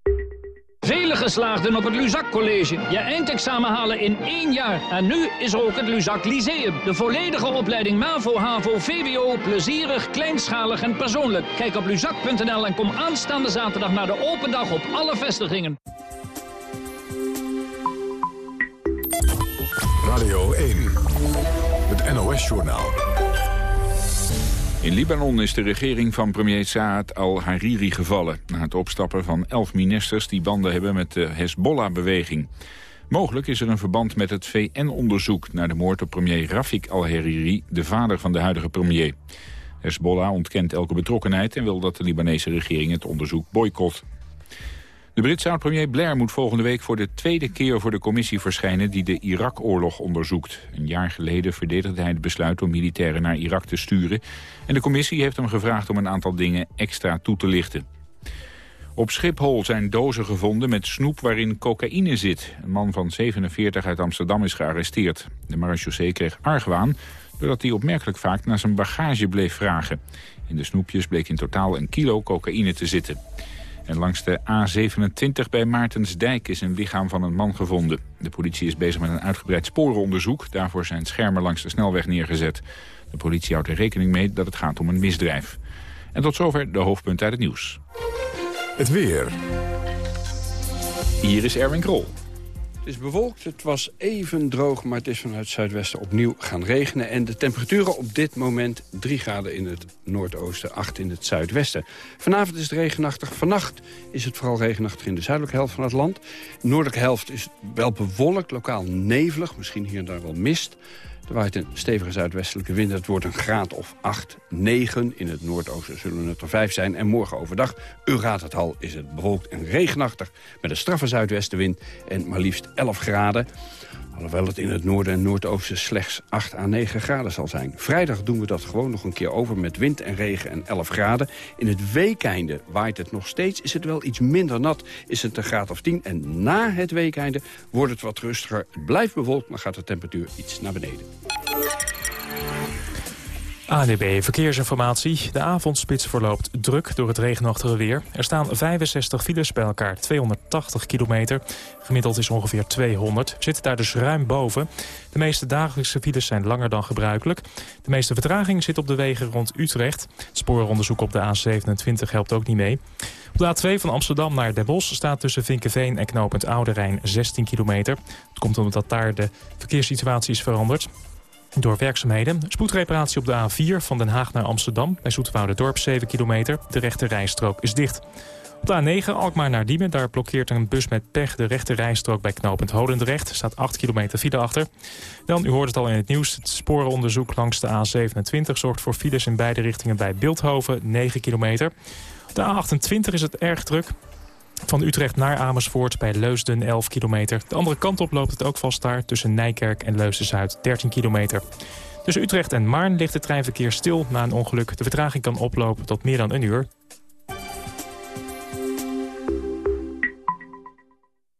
Vele geslaagden op het Luzak College. Je eindexamen halen in één jaar. En nu is er ook het Luzak Lyceum. De volledige opleiding MAVO, HAVO, VWO. Plezierig, kleinschalig en persoonlijk. Kijk op luzak.nl en kom aanstaande zaterdag naar de open dag op alle vestigingen. Radio 1. Het NOS-journaal. In Libanon is de regering van premier Saad al-Hariri gevallen... na het opstappen van elf ministers die banden hebben met de Hezbollah-beweging. Mogelijk is er een verband met het VN-onderzoek... naar de moord op premier Rafik al-Hariri, de vader van de huidige premier. Hezbollah ontkent elke betrokkenheid... en wil dat de Libanese regering het onderzoek boycott. De Britse oud-premier Blair moet volgende week voor de tweede keer voor de commissie verschijnen die de Irak-oorlog onderzoekt. Een jaar geleden verdedigde hij het besluit om militairen naar Irak te sturen. En de commissie heeft hem gevraagd om een aantal dingen extra toe te lichten. Op Schiphol zijn dozen gevonden met snoep waarin cocaïne zit. Een man van 47 uit Amsterdam is gearresteerd. De marechaussee kreeg argwaan doordat hij opmerkelijk vaak naar zijn bagage bleef vragen. In de snoepjes bleek in totaal een kilo cocaïne te zitten. En langs de A27 bij Maartensdijk is een lichaam van een man gevonden. De politie is bezig met een uitgebreid sporenonderzoek. Daarvoor zijn schermen langs de snelweg neergezet. De politie houdt er rekening mee dat het gaat om een misdrijf. En tot zover de hoofdpunten uit het nieuws. Het weer. Hier is Erwin Krol. Het is bewolkt, het was even droog, maar het is vanuit het zuidwesten opnieuw gaan regenen. En de temperaturen op dit moment 3 graden in het noordoosten, 8 in het zuidwesten. Vanavond is het regenachtig, vannacht is het vooral regenachtig in de zuidelijke helft van het land. De noordelijke helft is wel bewolkt, lokaal nevelig, misschien hier en daar wel mist. Er waait een stevige zuidwestelijke wind. Het wordt een graad of 8, 9. In het noordoosten zullen het er 5 zijn. En morgen overdag, u raadt het al, is het bewolkt en regenachtig... met een straffe zuidwestenwind en maar liefst 11 graden. Alhoewel het in het noorden en noordoosten slechts 8 à 9 graden zal zijn. Vrijdag doen we dat gewoon nog een keer over met wind en regen en 11 graden. In het weekeinde waait het nog steeds. Is het wel iets minder nat, is het een graad of 10. En na het weekeinde wordt het wat rustiger. Het blijft bewolkt, maar gaat de temperatuur iets naar beneden. ANDB Verkeersinformatie. De avondspits verloopt druk door het regenachtige weer. Er staan 65 files bij elkaar, 280 kilometer. Gemiddeld is ongeveer 200. Zit daar dus ruim boven. De meeste dagelijkse files zijn langer dan gebruikelijk. De meeste vertraging zit op de wegen rond Utrecht. Het spooronderzoek op de A27 helpt ook niet mee. Op de A2 van Amsterdam naar Den Bosch staat tussen Vinkenveen en knooppunt Oude Rijn 16 kilometer. Het komt omdat daar de verkeerssituatie is veranderd. Door werkzaamheden. Spoedreparatie op de A4 van Den Haag naar Amsterdam. Bij Dorp 7 kilometer. De rechte rijstrook is dicht. Op de A9 Alkmaar naar Diemen. Daar blokkeert een bus met pech de rechte rijstrook bij knooppunt Holendrecht. staat 8 kilometer file achter. Dan, u hoort het al in het nieuws, het sporenonderzoek langs de A27... zorgt voor files in beide richtingen bij Beeldhoven, 9 kilometer. Op de A28 is het erg druk. Van Utrecht naar Amersfoort bij Leusden 11 kilometer. De andere kant op loopt het ook vast daar tussen Nijkerk en Leusden-Zuid 13 kilometer. Tussen Utrecht en Maarn ligt het treinverkeer stil na een ongeluk. De vertraging kan oplopen tot meer dan een uur.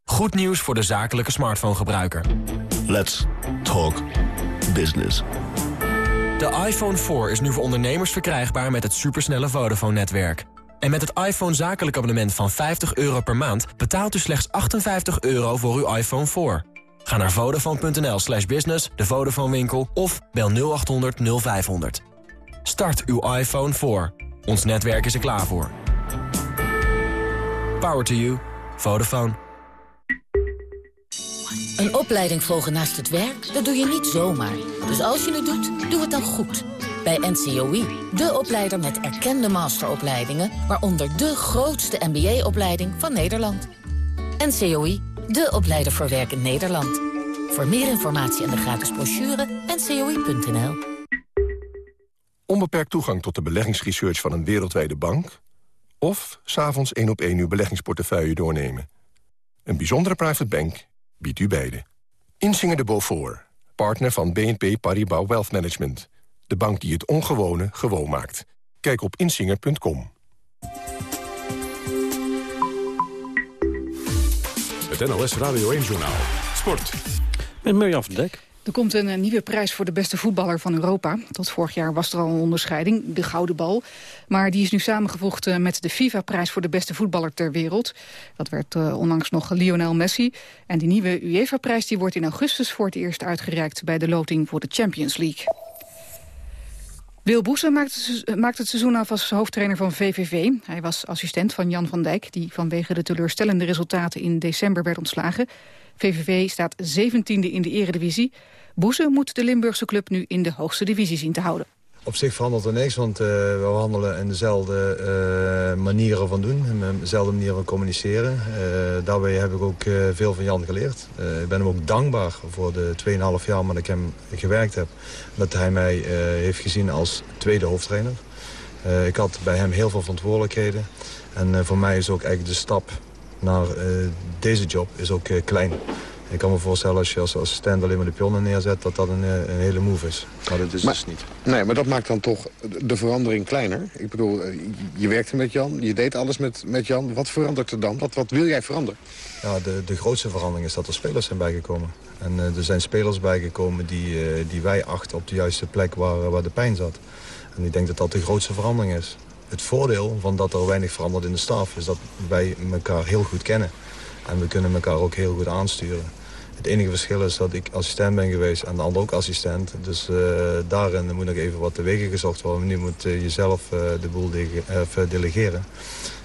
Goed nieuws voor de zakelijke smartphone-gebruiker. Let's talk business. De iPhone 4 is nu voor ondernemers verkrijgbaar met het supersnelle Vodafone-netwerk. En met het iPhone zakelijk abonnement van 50 euro per maand... betaalt u slechts 58 euro voor uw iPhone 4. Ga naar vodafone.nl slash business, de Vodafone winkel... of bel 0800 0500. Start uw iPhone 4. Ons netwerk is er klaar voor. Power to you. Vodafone. Een opleiding volgen naast het werk, dat doe je niet zomaar. Dus als je het doet, doe het dan goed. Bij NCOI, de opleider met erkende masteropleidingen... waaronder de grootste MBA-opleiding van Nederland. NCOI, de opleider voor werk in Nederland. Voor meer informatie en de gratis brochure, ncoi.nl. Onbeperkt toegang tot de beleggingsresearch van een wereldwijde bank... of s'avonds één op één uw beleggingsportefeuille doornemen. Een bijzondere private bank biedt u beide. Insinger de Beaufort, partner van BNP Paribas Wealth Management. De bank die het ongewone gewoon maakt. Kijk op insinger.com. Het NLS Radio 1-journaal. Sport. Met Mirjam van Dek. Er komt een nieuwe prijs voor de beste voetballer van Europa. Tot vorig jaar was er al een onderscheiding, de Gouden Bal. Maar die is nu samengevoegd eh, met de FIFA-prijs voor de beste voetballer ter wereld. Dat werd uh, onlangs nog Lionel Messi. En die nieuwe UEFA-prijs wordt in augustus voor het eerst uitgereikt... bij de loting voor de Champions League. Wil Boesen maakt, het seizoen af als hoofdtrainer van VVV. Hij was assistent van Jan van Dijk... die vanwege de teleurstellende resultaten in december werd ontslagen. VVV staat 17e in de eredivisie. Boesen moet de Limburgse club nu in de hoogste divisie zien te houden. Op zich verandert er niks, want uh, we handelen in dezelfde uh, manieren van doen. In dezelfde manier van communiceren. Daarbij heb ik ook veel van Jan geleerd. ik ben hem ook dankbaar voor de 2,5 jaar dat ik hem gewerkt heb. Dat hij mij heeft gezien als tweede hoofdtrainer. ik had bij hem heel veel verantwoordelijkheden. En voor mij is ook eigenlijk de stap naar deze job is ook klein. Ik kan me voorstellen als je als assistent alleen maar de pionnen neerzet... dat dat een, eh, een hele move is. Maar dat is dus niet. Nee, maar dat maakt dan toch de verandering kleiner. Ik bedoel, eh, je werkte met Jan, je deed alles met, met Jan. Wat verandert er dan? Wat, wat wil jij veranderen? Ja, de, de grootste verandering is dat er spelers zijn bijgekomen. En uh, er zijn spelers bijgekomen die, uh, die wij achten op de juiste plek waar, waar de pijn zat. En ik denk dat dat de grootste verandering is. Het voordeel van dat er weinig verandert in de staf... is dat wij elkaar heel goed kennen. En we kunnen elkaar ook heel goed aansturen. Het enige verschil is dat ik assistent ben geweest en de ander ook assistent. Dus uh, daarin moet nog even wat te wegen gezocht worden. Nu moet uh, jezelf uh, de boel de delegeren.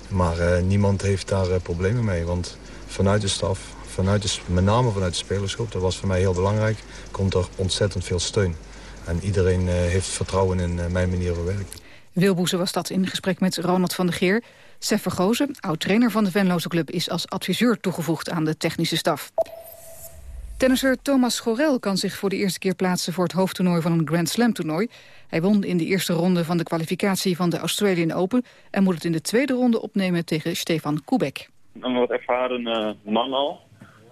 Maar niemand heeft daar problemen mee. Want vanuit de staf, vanuit de, met name vanuit de spelersgroep... dat was voor mij heel belangrijk, komt er ontzettend veel steun. En iedereen heeft vertrouwen in mijn manier van werken. Wilboeze was dat in gesprek met Ronald van der Geer. Sef Vergozen, oud-trainer van de Venloze Club... is als adviseur toegevoegd aan de technische staf. Tennisser Thomas Schorel kan zich voor de eerste keer plaatsen... voor het hoofdtoernooi van een Grand Slam toernooi. Hij won in de eerste ronde van de kwalificatie van de Australian Open... en moet het in de tweede ronde opnemen tegen Stefan Kubek. Een wat ervaren uh, man al.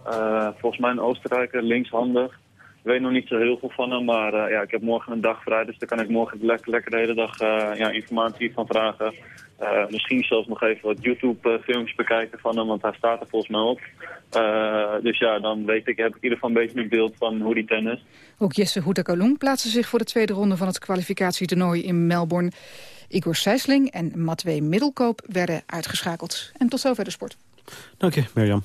Uh, volgens mij een Oostenrijker, linkshandig. Ik weet nog niet zo heel veel van hem, maar uh, ja, ik heb morgen een dag vrij. Dus daar kan ik morgen lekker, lekker de hele dag ja, informatie van vragen. Uh, misschien zelfs nog even wat YouTube-filmpjes bekijken van hem, want hij staat er volgens mij op. Uh, dus ja, dan weet ik, heb ik in ieder geval een beetje een beeld van hoe die tennis. Ook Jesse Houtakalung plaatste zich voor de tweede ronde van het kwalificatietoernooi in Melbourne. Igor Sijsling en Matwee Middelkoop werden uitgeschakeld. En tot zover de sport. Dank je, Mirjam.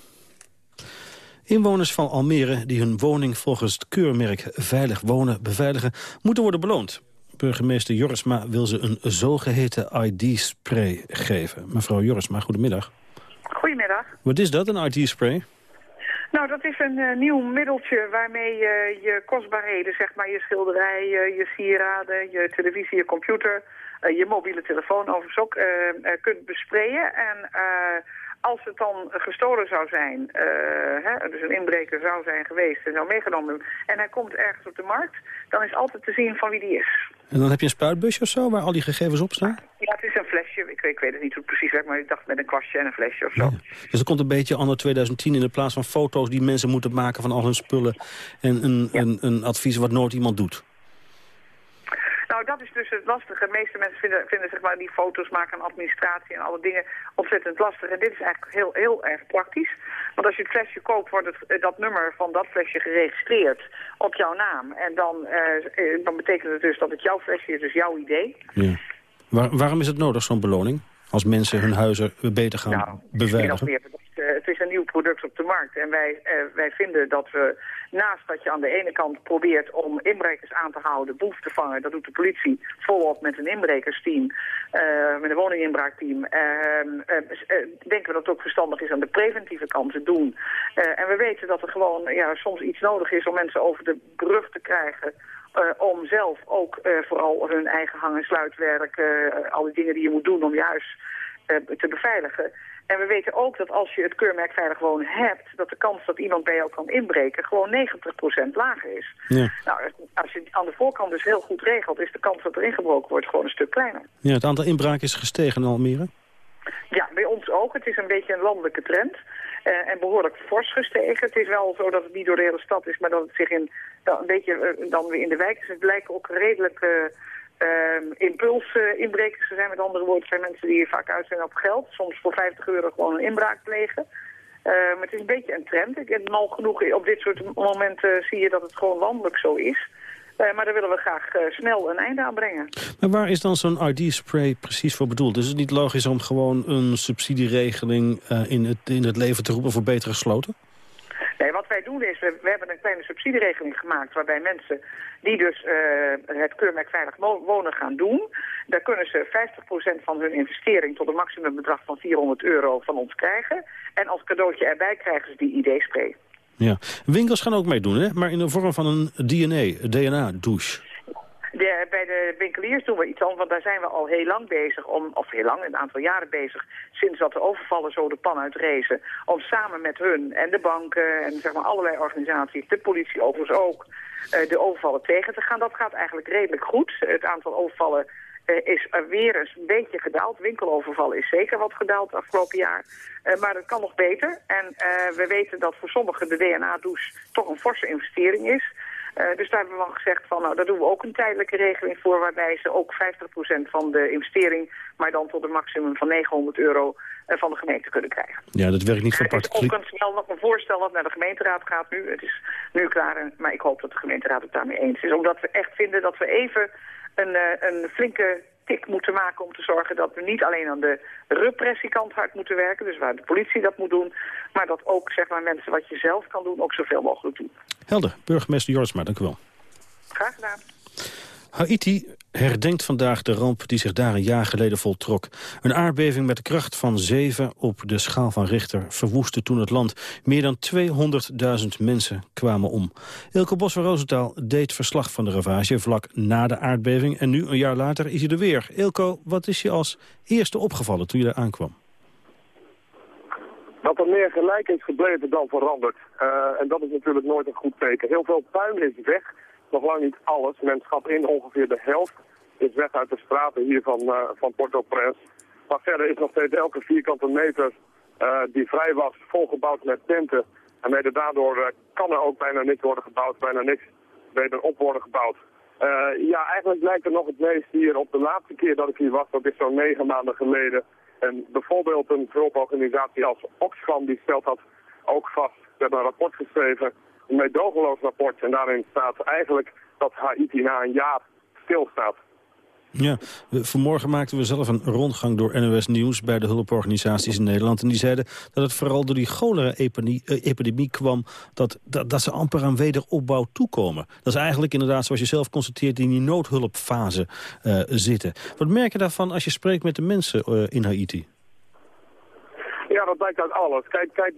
Inwoners van Almere die hun woning volgens het keurmerk Veilig Wonen beveiligen... moeten worden beloond. Burgemeester Jorisma wil ze een zogeheten ID-spray geven. Mevrouw Jorisma, goedemiddag. Goedemiddag. Wat is dat, een ID-spray? Nou, dat is een uh, nieuw middeltje waarmee je je kostbaarheden, zeg maar je schilderijen, je sieraden, je televisie, je computer, uh, je mobiele telefoon overigens ook, uh, kunt besprayen. En als het dan gestolen zou zijn, hè, dus een inbreker zou zijn geweest en zou meegenomen en hij komt ergens op de markt, dan is altijd te zien van wie die is. En dan heb je een spuitbusje of zo, waar al die gegevens op staan? Ja, het is een flesje. Ik weet, ik weet het niet hoe het precies werkt, maar ik dacht met een kwastje en een flesje of zo. Dus er komt een beetje anno 2010 in de plaats van foto's die mensen moeten maken van al hun spullen. En een, een, een advies wat nooit iemand doet. Nou, dat is dus het lastige. De meeste mensen vinden, vinden zeg maar, die foto's maken en administratie en alle dingen ontzettend lastig. En dit is eigenlijk heel, heel erg praktisch. Want als je het flesje koopt, wordt het, dat nummer van dat flesje geregistreerd op jouw naam. En dan, uh, dan betekent het dus dat het jouw flesje is, dus jouw idee. Ja. Waar, waarom is het nodig, zo'n beloning? Als mensen hun huizen beter gaan nou, beveiligen? het is een nieuw product op de markt. En wij, wij vinden dat we, naast dat je aan de ene kant probeert om inbrekers aan te houden, boef te vangen, dat doet de politie volop met een inbrekersteam, uh, met een woninginbraakteam, denken we dat het ook verstandig is aan de preventieve kant te doen. en we weten dat er gewoon ja, soms iets nodig is om mensen over de brug te krijgen om zelf ook vooral hun eigen hang- en sluitwerk, al die dingen die je moet doen om je huis te beveiligen. En we weten ook dat als je het keurmerk veilig wonen hebt, dat de kans dat iemand bij jou kan inbreken gewoon 90% lager is. Ja. Nou, als je aan de voorkant dus heel goed regelt, is de kans dat er ingebroken wordt gewoon een stuk kleiner. Ja, het aantal inbraken is gestegen in Almere? Ja, bij ons ook. Het is een beetje een landelijke trend. Uh, en behoorlijk fors gestegen. Het is wel zo dat het niet door de hele stad is, maar dat het zich in, dan een beetje uh, dan weer in de wijk is. Het blijken ook redelijk uh, impulsinbrekers te zijn. Met andere woorden, zijn mensen die vaak uit zijn op geld. Soms voor 50 euro gewoon een inbraak plegen. maar het is een beetje een trend. Heb al genoeg op dit soort momenten zie je dat het gewoon landelijk zo is. Uh, maar daar willen we graag uh, snel een einde aan brengen. Maar waar is dan zo'n ID-spray precies voor bedoeld? Is het niet logisch om gewoon een subsidieregeling uh, in, het, in het leven te roepen voor betere sloten? Is, we, hebben een kleine subsidieregeling gemaakt... waarbij mensen die dus het keurmerk veilig wonen gaan doen... daar kunnen ze 50% van hun investering tot een maximumbedrag van 400 euro van ons krijgen. En als cadeautje erbij krijgen ze die ID-spray. Ja, winkels gaan ook meedoen, hè? maar in de vorm van een DNA, DNA-douche. De, bij de winkeliers doen we iets anders, want daar zijn we al heel lang bezig, om, of heel lang, een aantal jaren bezig, sinds dat de overvallen zo de pan uitrezen, om samen met hun en de banken en zeg maar allerlei organisaties, de politie overigens ook, uh, de overvallen tegen te gaan. Dat gaat eigenlijk redelijk goed. Het aantal overvallen uh, is er weer eens een beetje gedaald. Winkeloverval is zeker wat gedaald afgelopen jaar. Uh, maar dat kan nog beter. En we weten dat voor sommigen de DNA-douche toch een forse investering is. Dus daar hebben we wel gezegd van, nou, daar doen we ook een tijdelijke regeling voor... waarbij ze ook 50% van de investering, maar dan tot een maximum van 900 euro van de gemeente kunnen krijgen. Ja, dat werkt niet voor particulier. Het is ook wel nog een voorstel wat naar de gemeenteraad gaat nu. Het is nu klaar, maar ik hoop dat de gemeenteraad het daarmee eens is. Omdat we echt vinden dat we even een, een flinke tik moeten maken om te zorgen dat we niet alleen aan de repressiekant hard moeten werken, dus waar de politie dat moet doen, maar dat ook zeg maar, mensen wat je zelf kan doen ook zoveel mogelijk doen. Helder, burgemeester Jorsma, dank u wel. Graag gedaan. Haiti herdenkt vandaag de ramp die zich daar een jaar geleden voltrok. Een aardbeving met de kracht van 7 op de schaal van Richter verwoestte toen het land. Meer dan 200.000 mensen kwamen om. Ilke Bos van Roosentaal deed verslag van de ravage vlak na de aardbeving... en nu, een jaar later, is hij er weer. Ilko, wat is je als eerste opgevallen toen je daar aankwam? Dat er meer gelijk is gebleven dan veranderd. Uh, en dat is natuurlijk nooit een goed teken. Heel veel puin is weg nog lang niet alles. Men schat in ongeveer de helft is weg uit de straten hier van, uh, van Port-au-Prince. Maar verder is nog steeds elke vierkante meter uh, die vrij was volgebouwd met tenten. En mede daardoor uh, kan er ook bijna niks worden gebouwd, bijna niks weder op worden gebouwd. ja, eigenlijk lijkt er nog het meest hier op de laatste keer dat ik hier was, dat is zo'n negen maanden geleden. En bijvoorbeeld een hulporganisatie als Oxfam, die stelt dat ook vast. Ze hebben een rapport geschreven meedogenloos rapport. En daarin staat eigenlijk dat Haiti na een jaar stilstaat. Ja, vanmorgen maakten we zelf een rondgang door NOS Nieuws bij de hulporganisaties in Nederland. En die zeiden dat het vooral door die cholera-epidemie kwam dat, dat, dat, ze amper aan wederopbouw toekomen. Dat is eigenlijk inderdaad, zoals je zelf constateert, in die noodhulpfase uh, zitten. Wat merk daarvan als je spreekt met de mensen uh, in Haiti? Ja, dat blijkt uit alles. Kijk, kijk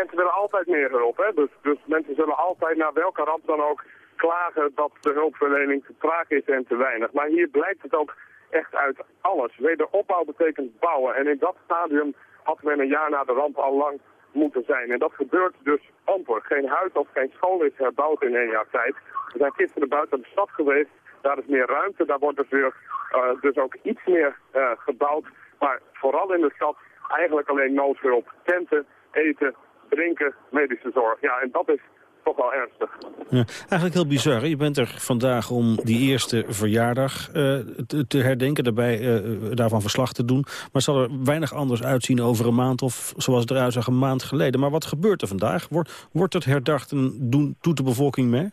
mensen willen altijd meer hulp. Hè? Dus, dus mensen zullen altijd, naar welke ramp dan ook, klagen dat de hulpverlening te traag is en te weinig. Maar hier blijkt het ook echt uit alles. Wederopbouw betekent bouwen. En in dat stadium had men een jaar na de ramp al lang moeten zijn. En dat gebeurt dus amper. Geen huis of geen school is herbouwd in één jaar tijd. We zijn gisteren buiten de stad geweest. Daar is meer ruimte. Daar wordt dus, weer, uh, dus ook iets meer uh, gebouwd. Maar vooral in de stad eigenlijk alleen noodhulp. Tenten, eten, drinken, medische zorg. Ja, en dat is toch wel ernstig. Ja, eigenlijk heel bizar. Je bent er vandaag om die eerste verjaardag uh, te, te, herdenken, daarbij, uh, daarvan verslag te doen. Maar het zal er weinig anders uitzien over een maand of zoals het eruit zag een maand geleden. Maar wat gebeurt er vandaag? Wordt, wordt het herdacht en doen, doet de bevolking mee?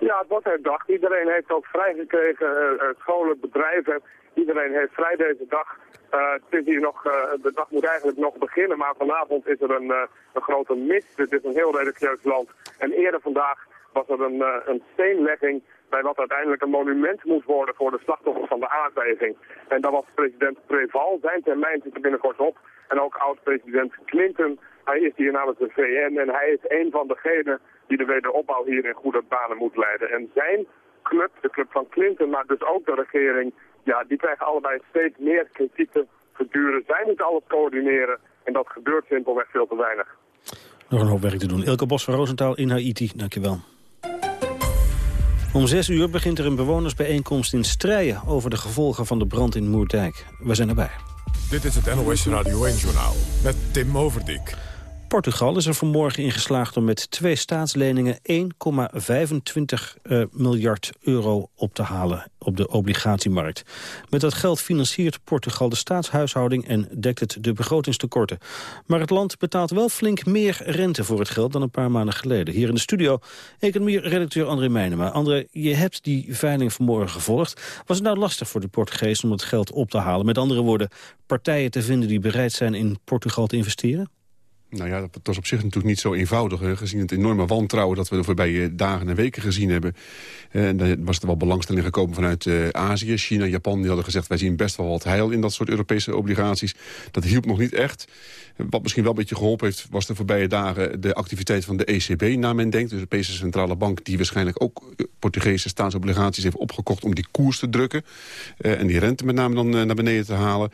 Ja, het wordt herdacht. Iedereen heeft ook vrijgekregen, uh, scholen, bedrijven. Iedereen heeft vrij deze dag. Uh, het is hier nog, uh, de dag moet eigenlijk nog beginnen, maar vanavond is er een, uh, een grote mist. Het is een heel religieus land. En eerder vandaag was er een, een steenlegging bij wat uiteindelijk een monument moest worden voor de slachtoffers van de aardbeving. En dat was president Preval. Zijn termijn zit er binnenkort op. En ook oud-president Clinton. Hij is hier namens de VN en hij is een van degenen die de wederopbouw hier in goede banen moet leiden. En zijn club, de club van Clinton, maar dus ook de regering, ja, die krijgen allebei steeds meer kritiek te verduren. Zij moeten alles coördineren en dat gebeurt simpelweg veel te weinig. Nog een hoop werk te doen. Ilke Bos van Roosentaal in Haiti, dankjewel. Om zes uur begint er een bewonersbijeenkomst in Strijen... over de gevolgen van de brand in Moerdijk. We zijn erbij. Dit is het NOS Radio 1-journaal met Tim Overdijk. Portugal is er vanmorgen in geslaagd om met twee staatsleningen 1,25 uh, miljard euro op te halen op de obligatiemarkt. Met dat geld financiert Portugal de staatshuishouding en dekt het de begrotingstekorten. Maar het land betaalt wel flink meer rente voor het geld dan een paar maanden geleden. Hier in de studio economie-redacteur André Meijnema. André, je hebt die veiling vanmorgen gevolgd. Was het nou lastig voor de Portugezen om het geld op te halen? Met andere woorden, partijen te vinden die bereid zijn in Portugal te investeren? Nou ja, dat was op zich natuurlijk niet zo eenvoudig. Gezien het enorme wantrouwen dat we de voorbije dagen en weken gezien hebben. En dan was er wel belangstelling gekomen vanuit uh, Azië. China Japan die hadden gezegd, wij zien best wel wat heil in dat soort Europese obligaties. Dat hielp nog niet echt. Wat misschien wel een beetje geholpen heeft, was de voorbije dagen de activiteit van de ECB, naar men denkt. De Europese Centrale Bank, die waarschijnlijk ook Portugese staatsobligaties heeft opgekocht om die koers te drukken. Uh, en die rente met name dan uh, naar beneden te halen.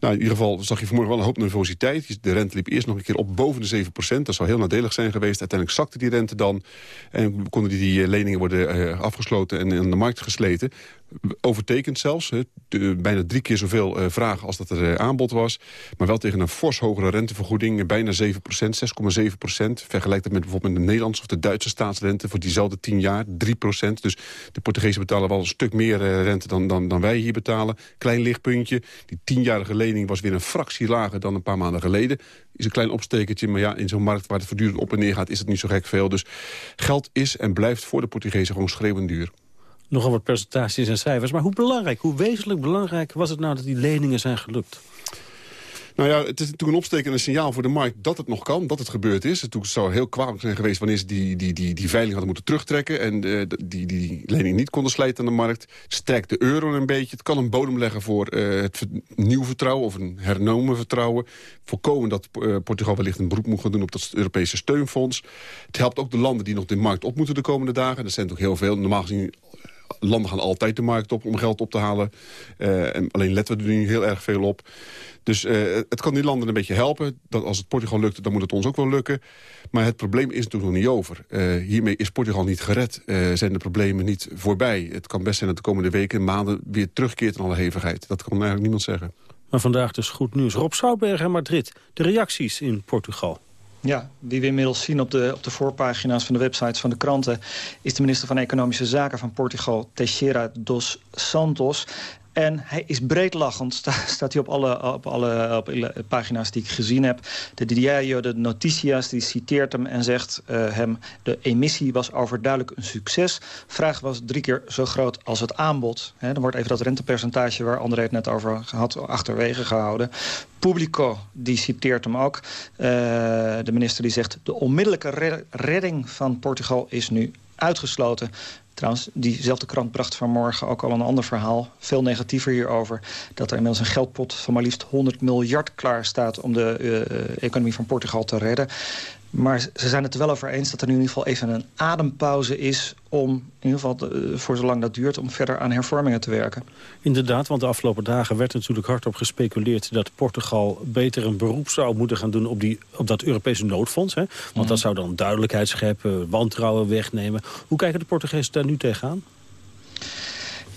Nou, in ieder geval zag je vanmorgen wel een hoop nervositeit. De rente liep eerst nog een keer op boven de 7%. Dat zou heel nadelig zijn geweest. Uiteindelijk zakte die rente dan. En konden die, die leningen worden afgesloten en in de markt gesleten overtekend zelfs. bijna drie keer zoveel vragen als dat er aanbod was. Maar wel tegen een fors hogere rentevergoeding. Bijna 7% 6,7% Vergelijk dat met bijvoorbeeld de Nederlandse of de Duitse staatsrente... voor diezelfde 10 jaar, 3% Dus de Portugezen betalen wel een stuk meer uh, rente dan, dan, dan wij hier betalen. Klein lichtpuntje. Die tienjarige lening was weer een fractie lager dan een paar maanden geleden. Is een klein opstekertje, maar ja, in zo'n markt waar het voortdurend op en neer gaat... is het niet zo gek veel. Dus geld is en blijft voor de Portugezen gewoon schreeuwend duur nogal wat percentages en cijfers. Maar hoe belangrijk, hoe wezenlijk belangrijk was het nou dat die leningen zijn gelukt? Nou ja, het is natuurlijk een opstekende signaal voor de markt dat het nog kan, dat het gebeurd is. Het zou heel kwalijk zijn geweest wanneer ze die, die, die, die veiling hadden moeten terugtrekken... en uh, die, die lening niet konden slijten aan de markt. Sterkt de euro een beetje. Het kan een bodem leggen voor uh, het nieuw vertrouwen of een hernomen vertrouwen. Voorkomen dat uh, Portugal wellicht een beroep moet gaan doen op dat Europese steunfonds. Het helpt ook de landen die nog de markt op moeten de komende dagen. Dat zijn toch heel veel. Normaal gezien landen gaan altijd de markt op om geld op te halen. Uh, en alleen letten we er nu heel erg veel op. Dus uh, het kan die landen een beetje helpen. Dat als het Portugal lukt, dan moet het ons ook wel lukken. Maar het probleem is natuurlijk nog niet over. Uh, hiermee is Portugal niet gered. zijn de problemen niet voorbij. Het kan best zijn dat de komende weken en maanden weer terugkeert in alle hevigheid. Dat kan eigenlijk niemand zeggen. Maar vandaag dus goed nieuws. Rob Zoutberg en Madrid. De reacties in Portugal. Ja, die we inmiddels zien op de, op de voorpagina's van de websites van de kranten... is de minister van Economische Zaken van Portugal, Teixeira dos Santos. En hij is breedlachend, staat hij op alle, op alle op pagina's die ik gezien heb. De Diario de Noticias die citeert hem en zegt uh, hem... de emissie was overduidelijk een succes. Vraag was drie keer zo groot als het aanbod. Dan wordt even dat rentepercentage waar André het net over had... achterwege gehouden. Publico, die citeert hem ook. Uh, de minister die zegt... de onmiddellijke redding van Portugal is nu uitgesloten. Trouwens, diezelfde krant bracht vanmorgen ook al een ander verhaal. Veel negatiever hierover. Dat er inmiddels een geldpot van maar liefst 100 miljard klaar staat... om de uh, economie van Portugal te redden. Maar ze zijn het er wel over eens dat er nu in ieder geval even een adempauze is... om in ieder geval, eh, voor zolang dat duurt, om verder aan hervormingen te werken. Inderdaad, want de afgelopen dagen werd natuurlijk hardop gespeculeerd... dat Portugal beter een beroep zou moeten gaan doen op, die, op dat Europese noodfonds. Hè? Want dat mhm. zou dan duidelijkheid scheppen, wantrouwen wegnemen. Hoe kijken de Portugezen daar nu tegenaan?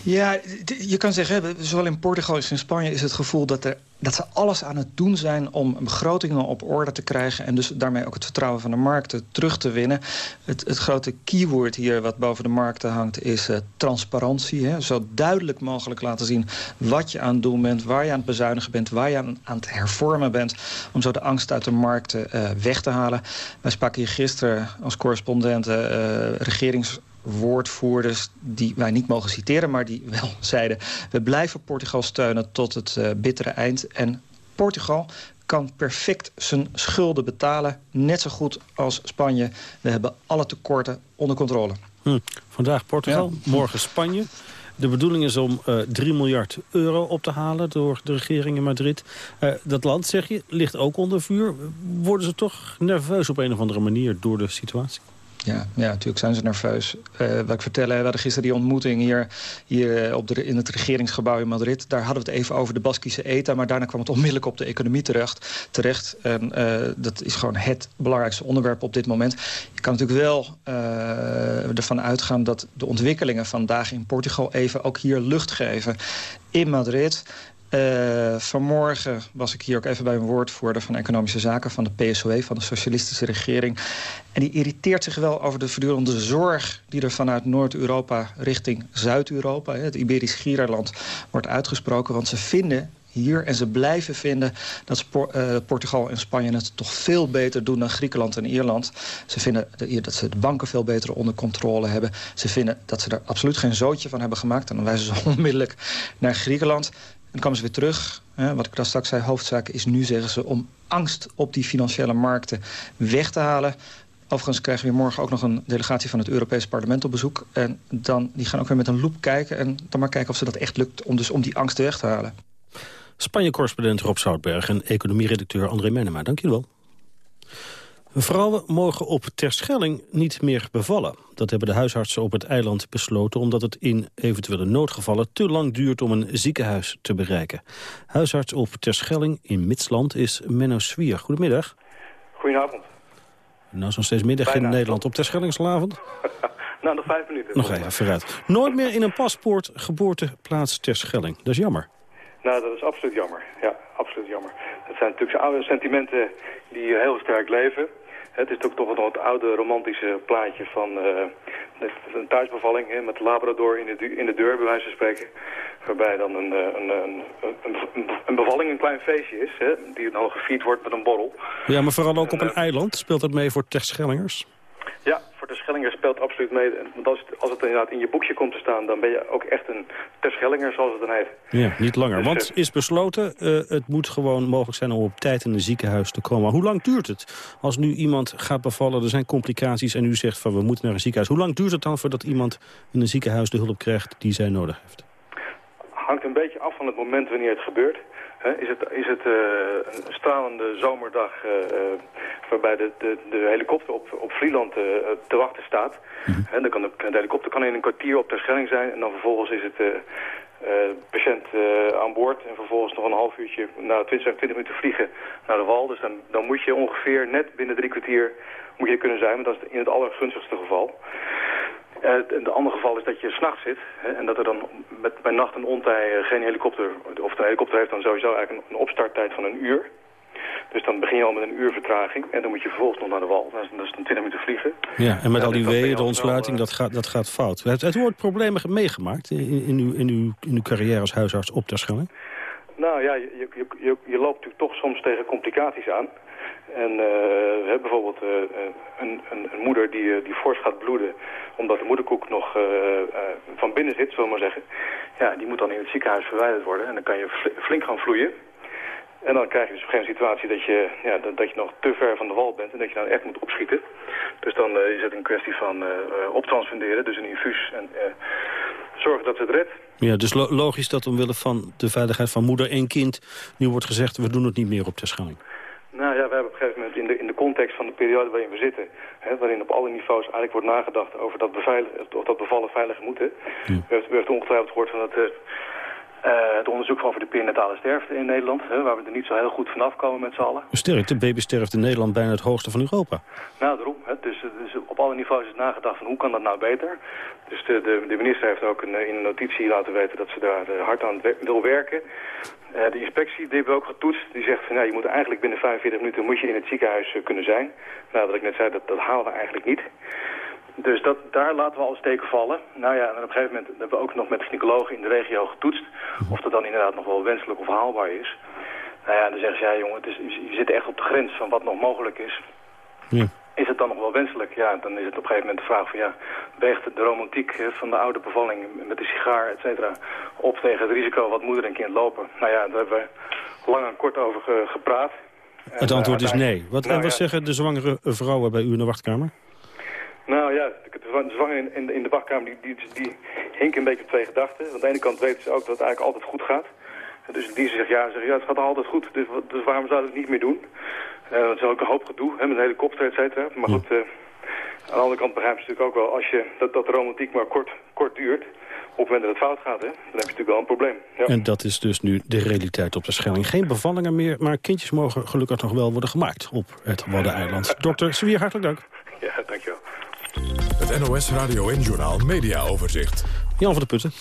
Ja, je kan zeggen, zowel in Portugal als in Spanje is het gevoel dat, er, dat ze alles aan het doen zijn om begrotingen op orde te krijgen en dus daarmee ook het vertrouwen van de markten terug te winnen. Het, het grote keyword hier wat boven de markten hangt is uh, transparantie. Hè? Zo duidelijk mogelijk laten zien wat je aan het doen bent, waar je aan het bezuinigen bent, waar je aan, aan het hervormen bent, om zo de angst uit de markten uh, weg te halen. Wij spraken hier gisteren als correspondenten uh, regerings woordvoerders die wij niet mogen citeren... maar die wel zeiden, we blijven Portugal steunen tot het uh, bittere eind. En Portugal kan perfect zijn schulden betalen. Net zo goed als Spanje. We hebben alle tekorten onder controle. Hm. Vandaag Portugal, morgen Spanje. De bedoeling is om uh, eh, 3 miljard euro op te halen door de regering in Madrid. Uh, dat land, zeg je, ligt ook onder vuur. Worden ze toch nerveus op een of andere manier door de situatie? Ja, ja, natuurlijk zijn ze nerveus. Uh, wat ik vertellen, we hadden gisteren die ontmoeting hier, hier eh, op de, in het regeringsgebouw in Madrid. Daar hadden we het even over de Baskische ETA, maar daarna kwam het onmiddellijk op de economie terecht. terecht. En uh, dat is gewoon het belangrijkste onderwerp op dit moment. Je kan natuurlijk wel ervan uitgaan dat de ontwikkelingen vandaag in Portugal even ook hier lucht geven. In Madrid uh, vanmorgen was ik hier ook even bij een woordvoerder van Economische Zaken... van de PSOE, van de socialistische regering. En die irriteert zich wel over de voortdurende zorg... die er vanuit Noord-Europa richting Zuid-Europa, het Iberisch Gierland, wordt uitgesproken. Want ze vinden hier. En ze blijven vinden dat uh, Portugal en Spanje het toch veel beter doen dan Griekenland en Ierland. Ze vinden dat ze de banken veel beter onder controle hebben. Ze vinden dat ze er absoluut geen zootje van hebben gemaakt. En dan wijzen ze onmiddellijk naar Griekenland dan komen ze weer terug. Hè, wat ik daar straks zei, hoofdzaak is nu, zeggen ze... om angst op die financiële markten weg te halen. Overigens krijgen we morgen ook nog een delegatie van het Europese parlement op bezoek. En dan, die gaan ook weer met een loep kijken. En dan maar kijken of ze dat echt lukt om, dus om die angst weg te halen. Spanje-correspondent Rob Zoutberg en economieredacteur André Menema. Dank wel. Vrouwen mogen op Terschelling niet meer bevallen. Dat hebben de huisartsen op het eiland besloten... omdat het in eventuele noodgevallen te lang duurt om een ziekenhuis te bereiken. Huisarts op Terschelling in Mitsland is Menno Swier. Goedemiddag. Goedenavond. Nou, zo'n steeds middag in Nederland op Terschellingsavond. nou, nog vijf minuten. Nog even, vooruit. Nooit meer in een paspoort geboorteplaats Terschelling. Dat is jammer. Nou, dat is absoluut jammer. Ja, absoluut jammer. Dat zijn natuurlijk oude sentimenten die heel sterk leven. Het is ook toch nog het oude romantische plaatje van uh, een thuisbevalling hè, met labrador in de, in de deur, bij wijze van spreken. Waarbij dan een, eh, een, een, een, een bevalling een klein feestje is, hè, die dan gevierd wordt met een borrel. Ja, maar vooral ook op een eiland. Speelt dat mee voor Terschellingers? Ja, voor de Schellinger speelt absoluut mee. Want als, als het inderdaad in je boekje komt te staan... dan ben je ook echt een Terschellinger, zoals het dan heet. Ja, niet langer. Dus, want uh, is besloten, uh, het moet gewoon mogelijk zijn om op tijd in een ziekenhuis te komen. hoe lang duurt het? Als nu iemand gaat bevallen, er zijn complicaties... en u zegt van we moeten naar een ziekenhuis. Hoe lang duurt het dan voordat iemand in een ziekenhuis de hulp krijgt die zij nodig heeft? Hangt een beetje af van het moment wanneer het gebeurt is het, is het uh, een stralende zomerdag uh, waarbij de, de, de, helikopter op, op Vlieland te wachten staat. Mm dan kan de, de, helikopter kan in een kwartier op Terschelling zijn en dan vervolgens is het patiënt aan boord. En vervolgens nog een half uurtje, na 20, 20 minuten vliegen naar de wal. Dus dan, dan moet je ongeveer net binnen drie kwartier moet je kunnen zijn. Maar dat is in het allergunstigste geval. Uh, het andere geval is dat je s'nachts zit hè, en dat er dan met, bij nacht en ontij uh, geen helikopter, of de helikopter heeft dan sowieso eigenlijk een, een, opstarttijd van een uur. Dus dan begin je al met een uur vertraging en dan moet je vervolgens nog naar de wal. Dat is, dat is een 20 minuten vliegen. Ja, en met al die weeën, de ontsluiting, dat, gaat, dat gaat fout. Het, het wordt problemen meegemaakt in, in, uw, in, uw, in uw carrière als huisarts op Terschelling? Nou ja, je, je, je, je loopt natuurlijk toch soms tegen complicaties aan. En uh, we hebben bijvoorbeeld uh, een, een, een, moeder die, die fors gaat bloeden omdat de moederkoek nog van binnen zit, zullen we maar zeggen. Ja, die moet dan in het ziekenhuis verwijderd worden en dan kan je flink gaan vloeien. En dan krijg je dus op een situatie dat je, ja, dat, dat, je nog te ver van de wal bent en dat je nou echt moet opschieten. Dus dan is het een kwestie van optransfunderen, dus een infuus en zorgen dat het redt. Ja, dus lo logisch dat omwille van de veiligheid van moeder en kind nu wordt gezegd we doen het niet meer op Terschelling. Nou ja, we hebben op een gegeven moment in de, in de context van de periode waarin we zitten... Hè, waarin op alle niveaus eigenlijk wordt nagedacht over dat, of dat bevallen veilig moeten. Ja. We hebben ongetwijfeld gehoord van het, uh, het onderzoek over de perinatale sterfte in Nederland... Hè, waar we er niet zo heel goed vanaf komen met z'n allen. Sterk, de baby sterft in Nederland bijna het hoogste van Europa. Nou, daarom. Hè, dus, dus op alle niveaus is nagedacht van hoe kan dat nou beter. Dus de, de, de minister heeft ook een, in een notitie laten weten dat ze daar hard aan wil werken. Uh, de inspectie die hebben we ook getoetst. Die zegt van ja, je moet eigenlijk binnen 45 minuten moet je in het ziekenhuis uh, kunnen zijn. Nou, wat ik net zei, dat, dat halen we eigenlijk niet. Dus dat, daar laten we al steken vallen. Nou ja, en op een gegeven moment hebben we ook nog met gynaecologen in de regio getoetst. Of dat dan inderdaad nog wel wenselijk of haalbaar is. Nou ja, dan zeggen ze, ja jongen, het is, je zit echt op de grens van wat nog mogelijk is. Ja is het dan nog wel wenselijk? Ja, dan is het op een gegeven moment de vraag van ja, weegt de romantiek van de oude bevalling met de sigaar, et cetera, op tegen het risico wat moeder en kind lopen? Nou ja, daar hebben we lang en kort over gepraat. Het antwoord is nee. Wat, nou, en wat zeggen de zwangere vrouwen bij u in de wachtkamer? Nou ja, de zwangere in, in, de wachtkamer die, die, die hinken een beetje op twee gedachten. Want aan de ene kant weten ze ook dat het eigenlijk altijd goed gaat. Dus die zegt ja, zeggen ja, het gaat altijd goed, dus, dus waarom zou het niet meer doen? Uh, dat is ook een hoop gedoe, hè, met een helikopter, et cetera. Maar goed, uh, aan de andere kant begrijpen ze natuurlijk ook wel... als je, dat, dat de romantiek maar kort, kort duurt... op het moment dat het fout gaat, hè, dan heb je natuurlijk wel een probleem. Ja. En dat is dus nu de realiteit op de Schelling. Geen bevallingen meer, maar kindjes mogen gelukkig nog wel worden gemaakt... op het Waddeneiland. Dokter Swier, hartelijk dank. Ja, dankjewel. Het NOS Radio en Journaal Media Overzicht. Jan van der Putten.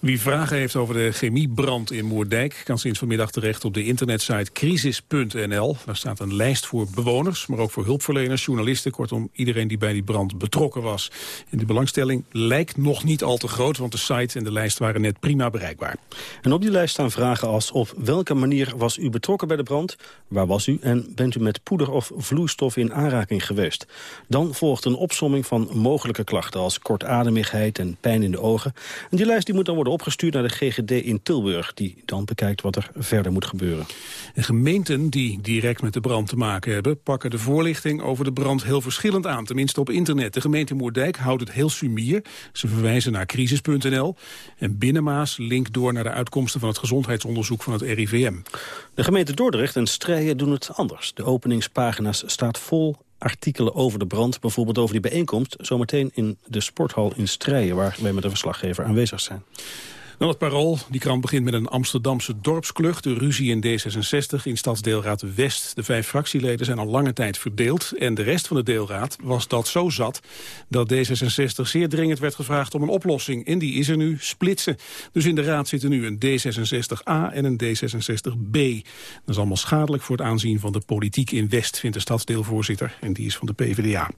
Wie vragen heeft over de chemiebrand in Moerdijk... kan sinds vanmiddag terecht op de internetsite crisis.nl. Daar staat een lijst voor bewoners, maar ook voor hulpverleners, journalisten... kortom iedereen die bij die brand betrokken was. En de belangstelling lijkt nog niet al te groot... want de site en de lijst waren net prima bereikbaar. En op die lijst staan vragen als... op welke manier was u betrokken bij de brand? Waar was u? En bent u met poeder of vloeistof in aanraking geweest? Dan volgt een opsomming van mogelijke klachten... als kortademigheid en pijn in de ogen. En die lijst die moet dan worden opgestuurd naar de GGD in Tilburg... die dan bekijkt wat er verder moet gebeuren. En gemeenten die direct met de brand te maken hebben... pakken de voorlichting over de brand heel verschillend aan. Tenminste op internet. De gemeente Moerdijk houdt het heel sumier. Ze verwijzen naar crisis.nl. En Binnenmaas linkt door naar de uitkomsten van het gezondheidsonderzoek van het RIVM. De gemeente Dordrecht en Strijen doen het anders. De openingspagina's staat vol artikelen over de brand, bijvoorbeeld over die bijeenkomst... zometeen in de sporthal in Strijen, waar wij met de verslaggever aanwezig zijn. Dan het parool. Die krant begint met een Amsterdamse dorpsklucht. De ruzie in D66 in stadsdeelraad West. De vijf fractieleden zijn al lange tijd verdeeld. En de rest van de deelraad was dat zo zat... dat D66 zeer dringend werd gevraagd om een oplossing. En die is er nu, splitsen. Dus in de raad zitten nu een D66A en een D66B. Dat is allemaal schadelijk voor het aanzien van de politiek in West... vindt de stadsdeelvoorzitter. En die is van de PvdA.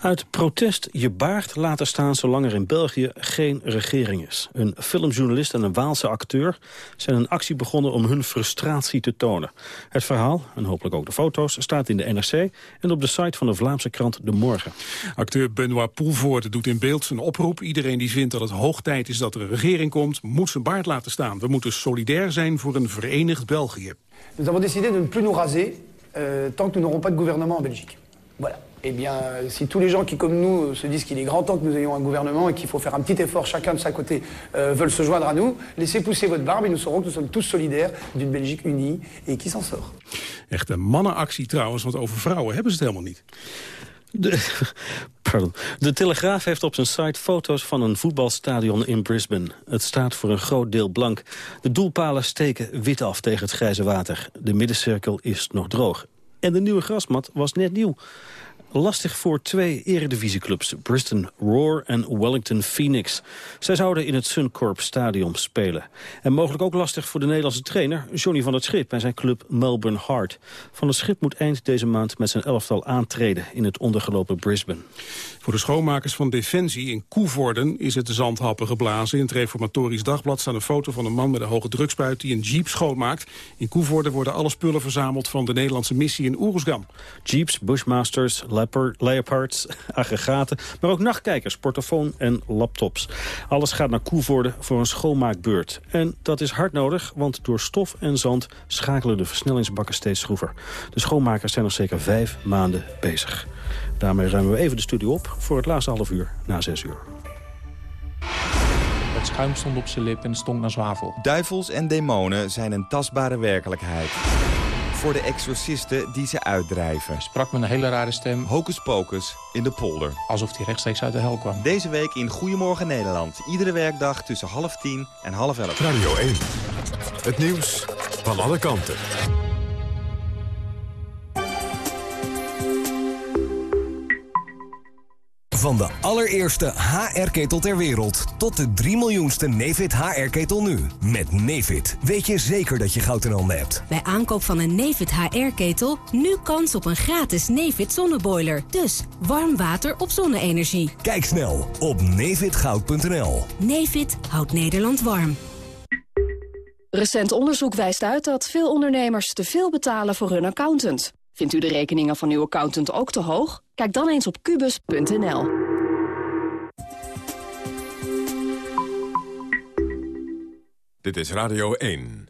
Uit protest je baard laten staan zolang er in België geen regering is. Een filmjournalist en een Waalse acteur zijn een actie begonnen om hun frustratie te tonen. Het verhaal, en hopelijk ook de foto's, staat in de NRC en op de site van de Vlaamse krant De Morgen. Acteur Benoit Poelvoort doet in beeld zijn oproep. Iedereen die vindt dat het hoog tijd is dat er een regering komt, moet zijn baard laten staan. We moeten solidair zijn voor een verenigd België. Nous avons décidé de ne plus nous raser euh, tant que nous n'aurons pas de gouvernement en Belgique. Voilà. Eh bien, si tous les gens qui, comme nous, se disent qu'il est grand temps que nous ayons un gouvernement et qu'il faut faire un petit effort chacun de sa côté, euh, veulent se joindre à nous, laissez pousser votre barbe et nous saurons que nous sommes tous solidaires d'une Belgique unie et qui s'en sort. Echt een mannenactie trouwens, want over vrouwen hebben ze het helemaal niet. De, pardon. De Telegraaf heeft op zijn site foto's van een voetbalstadion in Brisbane. Het staat voor een groot deel blank. De doelpalen steken wit af tegen het grijze water. De middencirkel is nog droog. En de nieuwe grasmat was net nieuw lastig voor twee eredivisieclubs, Bristol Roar en Wellington Phoenix. Zij zouden in het Suncorp Stadion spelen. En mogelijk ook lastig voor de Nederlandse trainer Johnny van het Schip... en zijn club Melbourne Heart. Van het Schip moet eind deze maand met zijn elftal aantreden... in het ondergelopen Brisbane. Voor de schoonmakers van Defensie in Koevoorden is het zandhappen geblazen. In het Reformatorisch Dagblad staat een foto van een man met een hoge drukspuit die een jeep schoonmaakt. In Koevoorden worden alle spullen verzameld van de Nederlandse missie in Oeruzgan. Jeeps, Bushmasters, leopards, aggregaten... maar ook nachtkijkers, portofoon en laptops. Alles gaat naar Koevoorde voor een schoonmaakbeurt. En dat is hard nodig, want door stof en zand... schakelen de versnellingsbakken steeds schroever. De schoonmakers zijn nog zeker vijf maanden bezig. Daarmee ruimen we even de studio op voor het laatste half uur na zes uur. Het schuim stond op zijn lip en stonk naar zwavel. Duivels en demonen zijn een tastbare werkelijkheid. Voor de exorcisten die ze uitdrijven. Sprak met een hele rare stem. Hocus pocus in de polder. Alsof hij rechtstreeks uit de hel kwam. Deze week in Goedemorgen Nederland. Iedere werkdag tussen half tien en half elf. Radio 1. Het nieuws van alle kanten. Van de allereerste HR-ketel ter wereld tot de 3 miljoenste Nefit HR-ketel nu. Met Nefit weet je zeker dat je goud in handen hebt. Bij aankoop van een Nefit HR-ketel nu kans op een gratis Nefit zonneboiler. Dus warm water op zonne-energie. Kijk snel op nefitgoud.nl. Nefit houdt Nederland warm. Recent onderzoek wijst uit dat veel ondernemers te veel betalen voor hun accountant. Vindt u de rekeningen van uw accountant ook te hoog? Kijk dan eens op kubus.nl. Dit is Radio 1.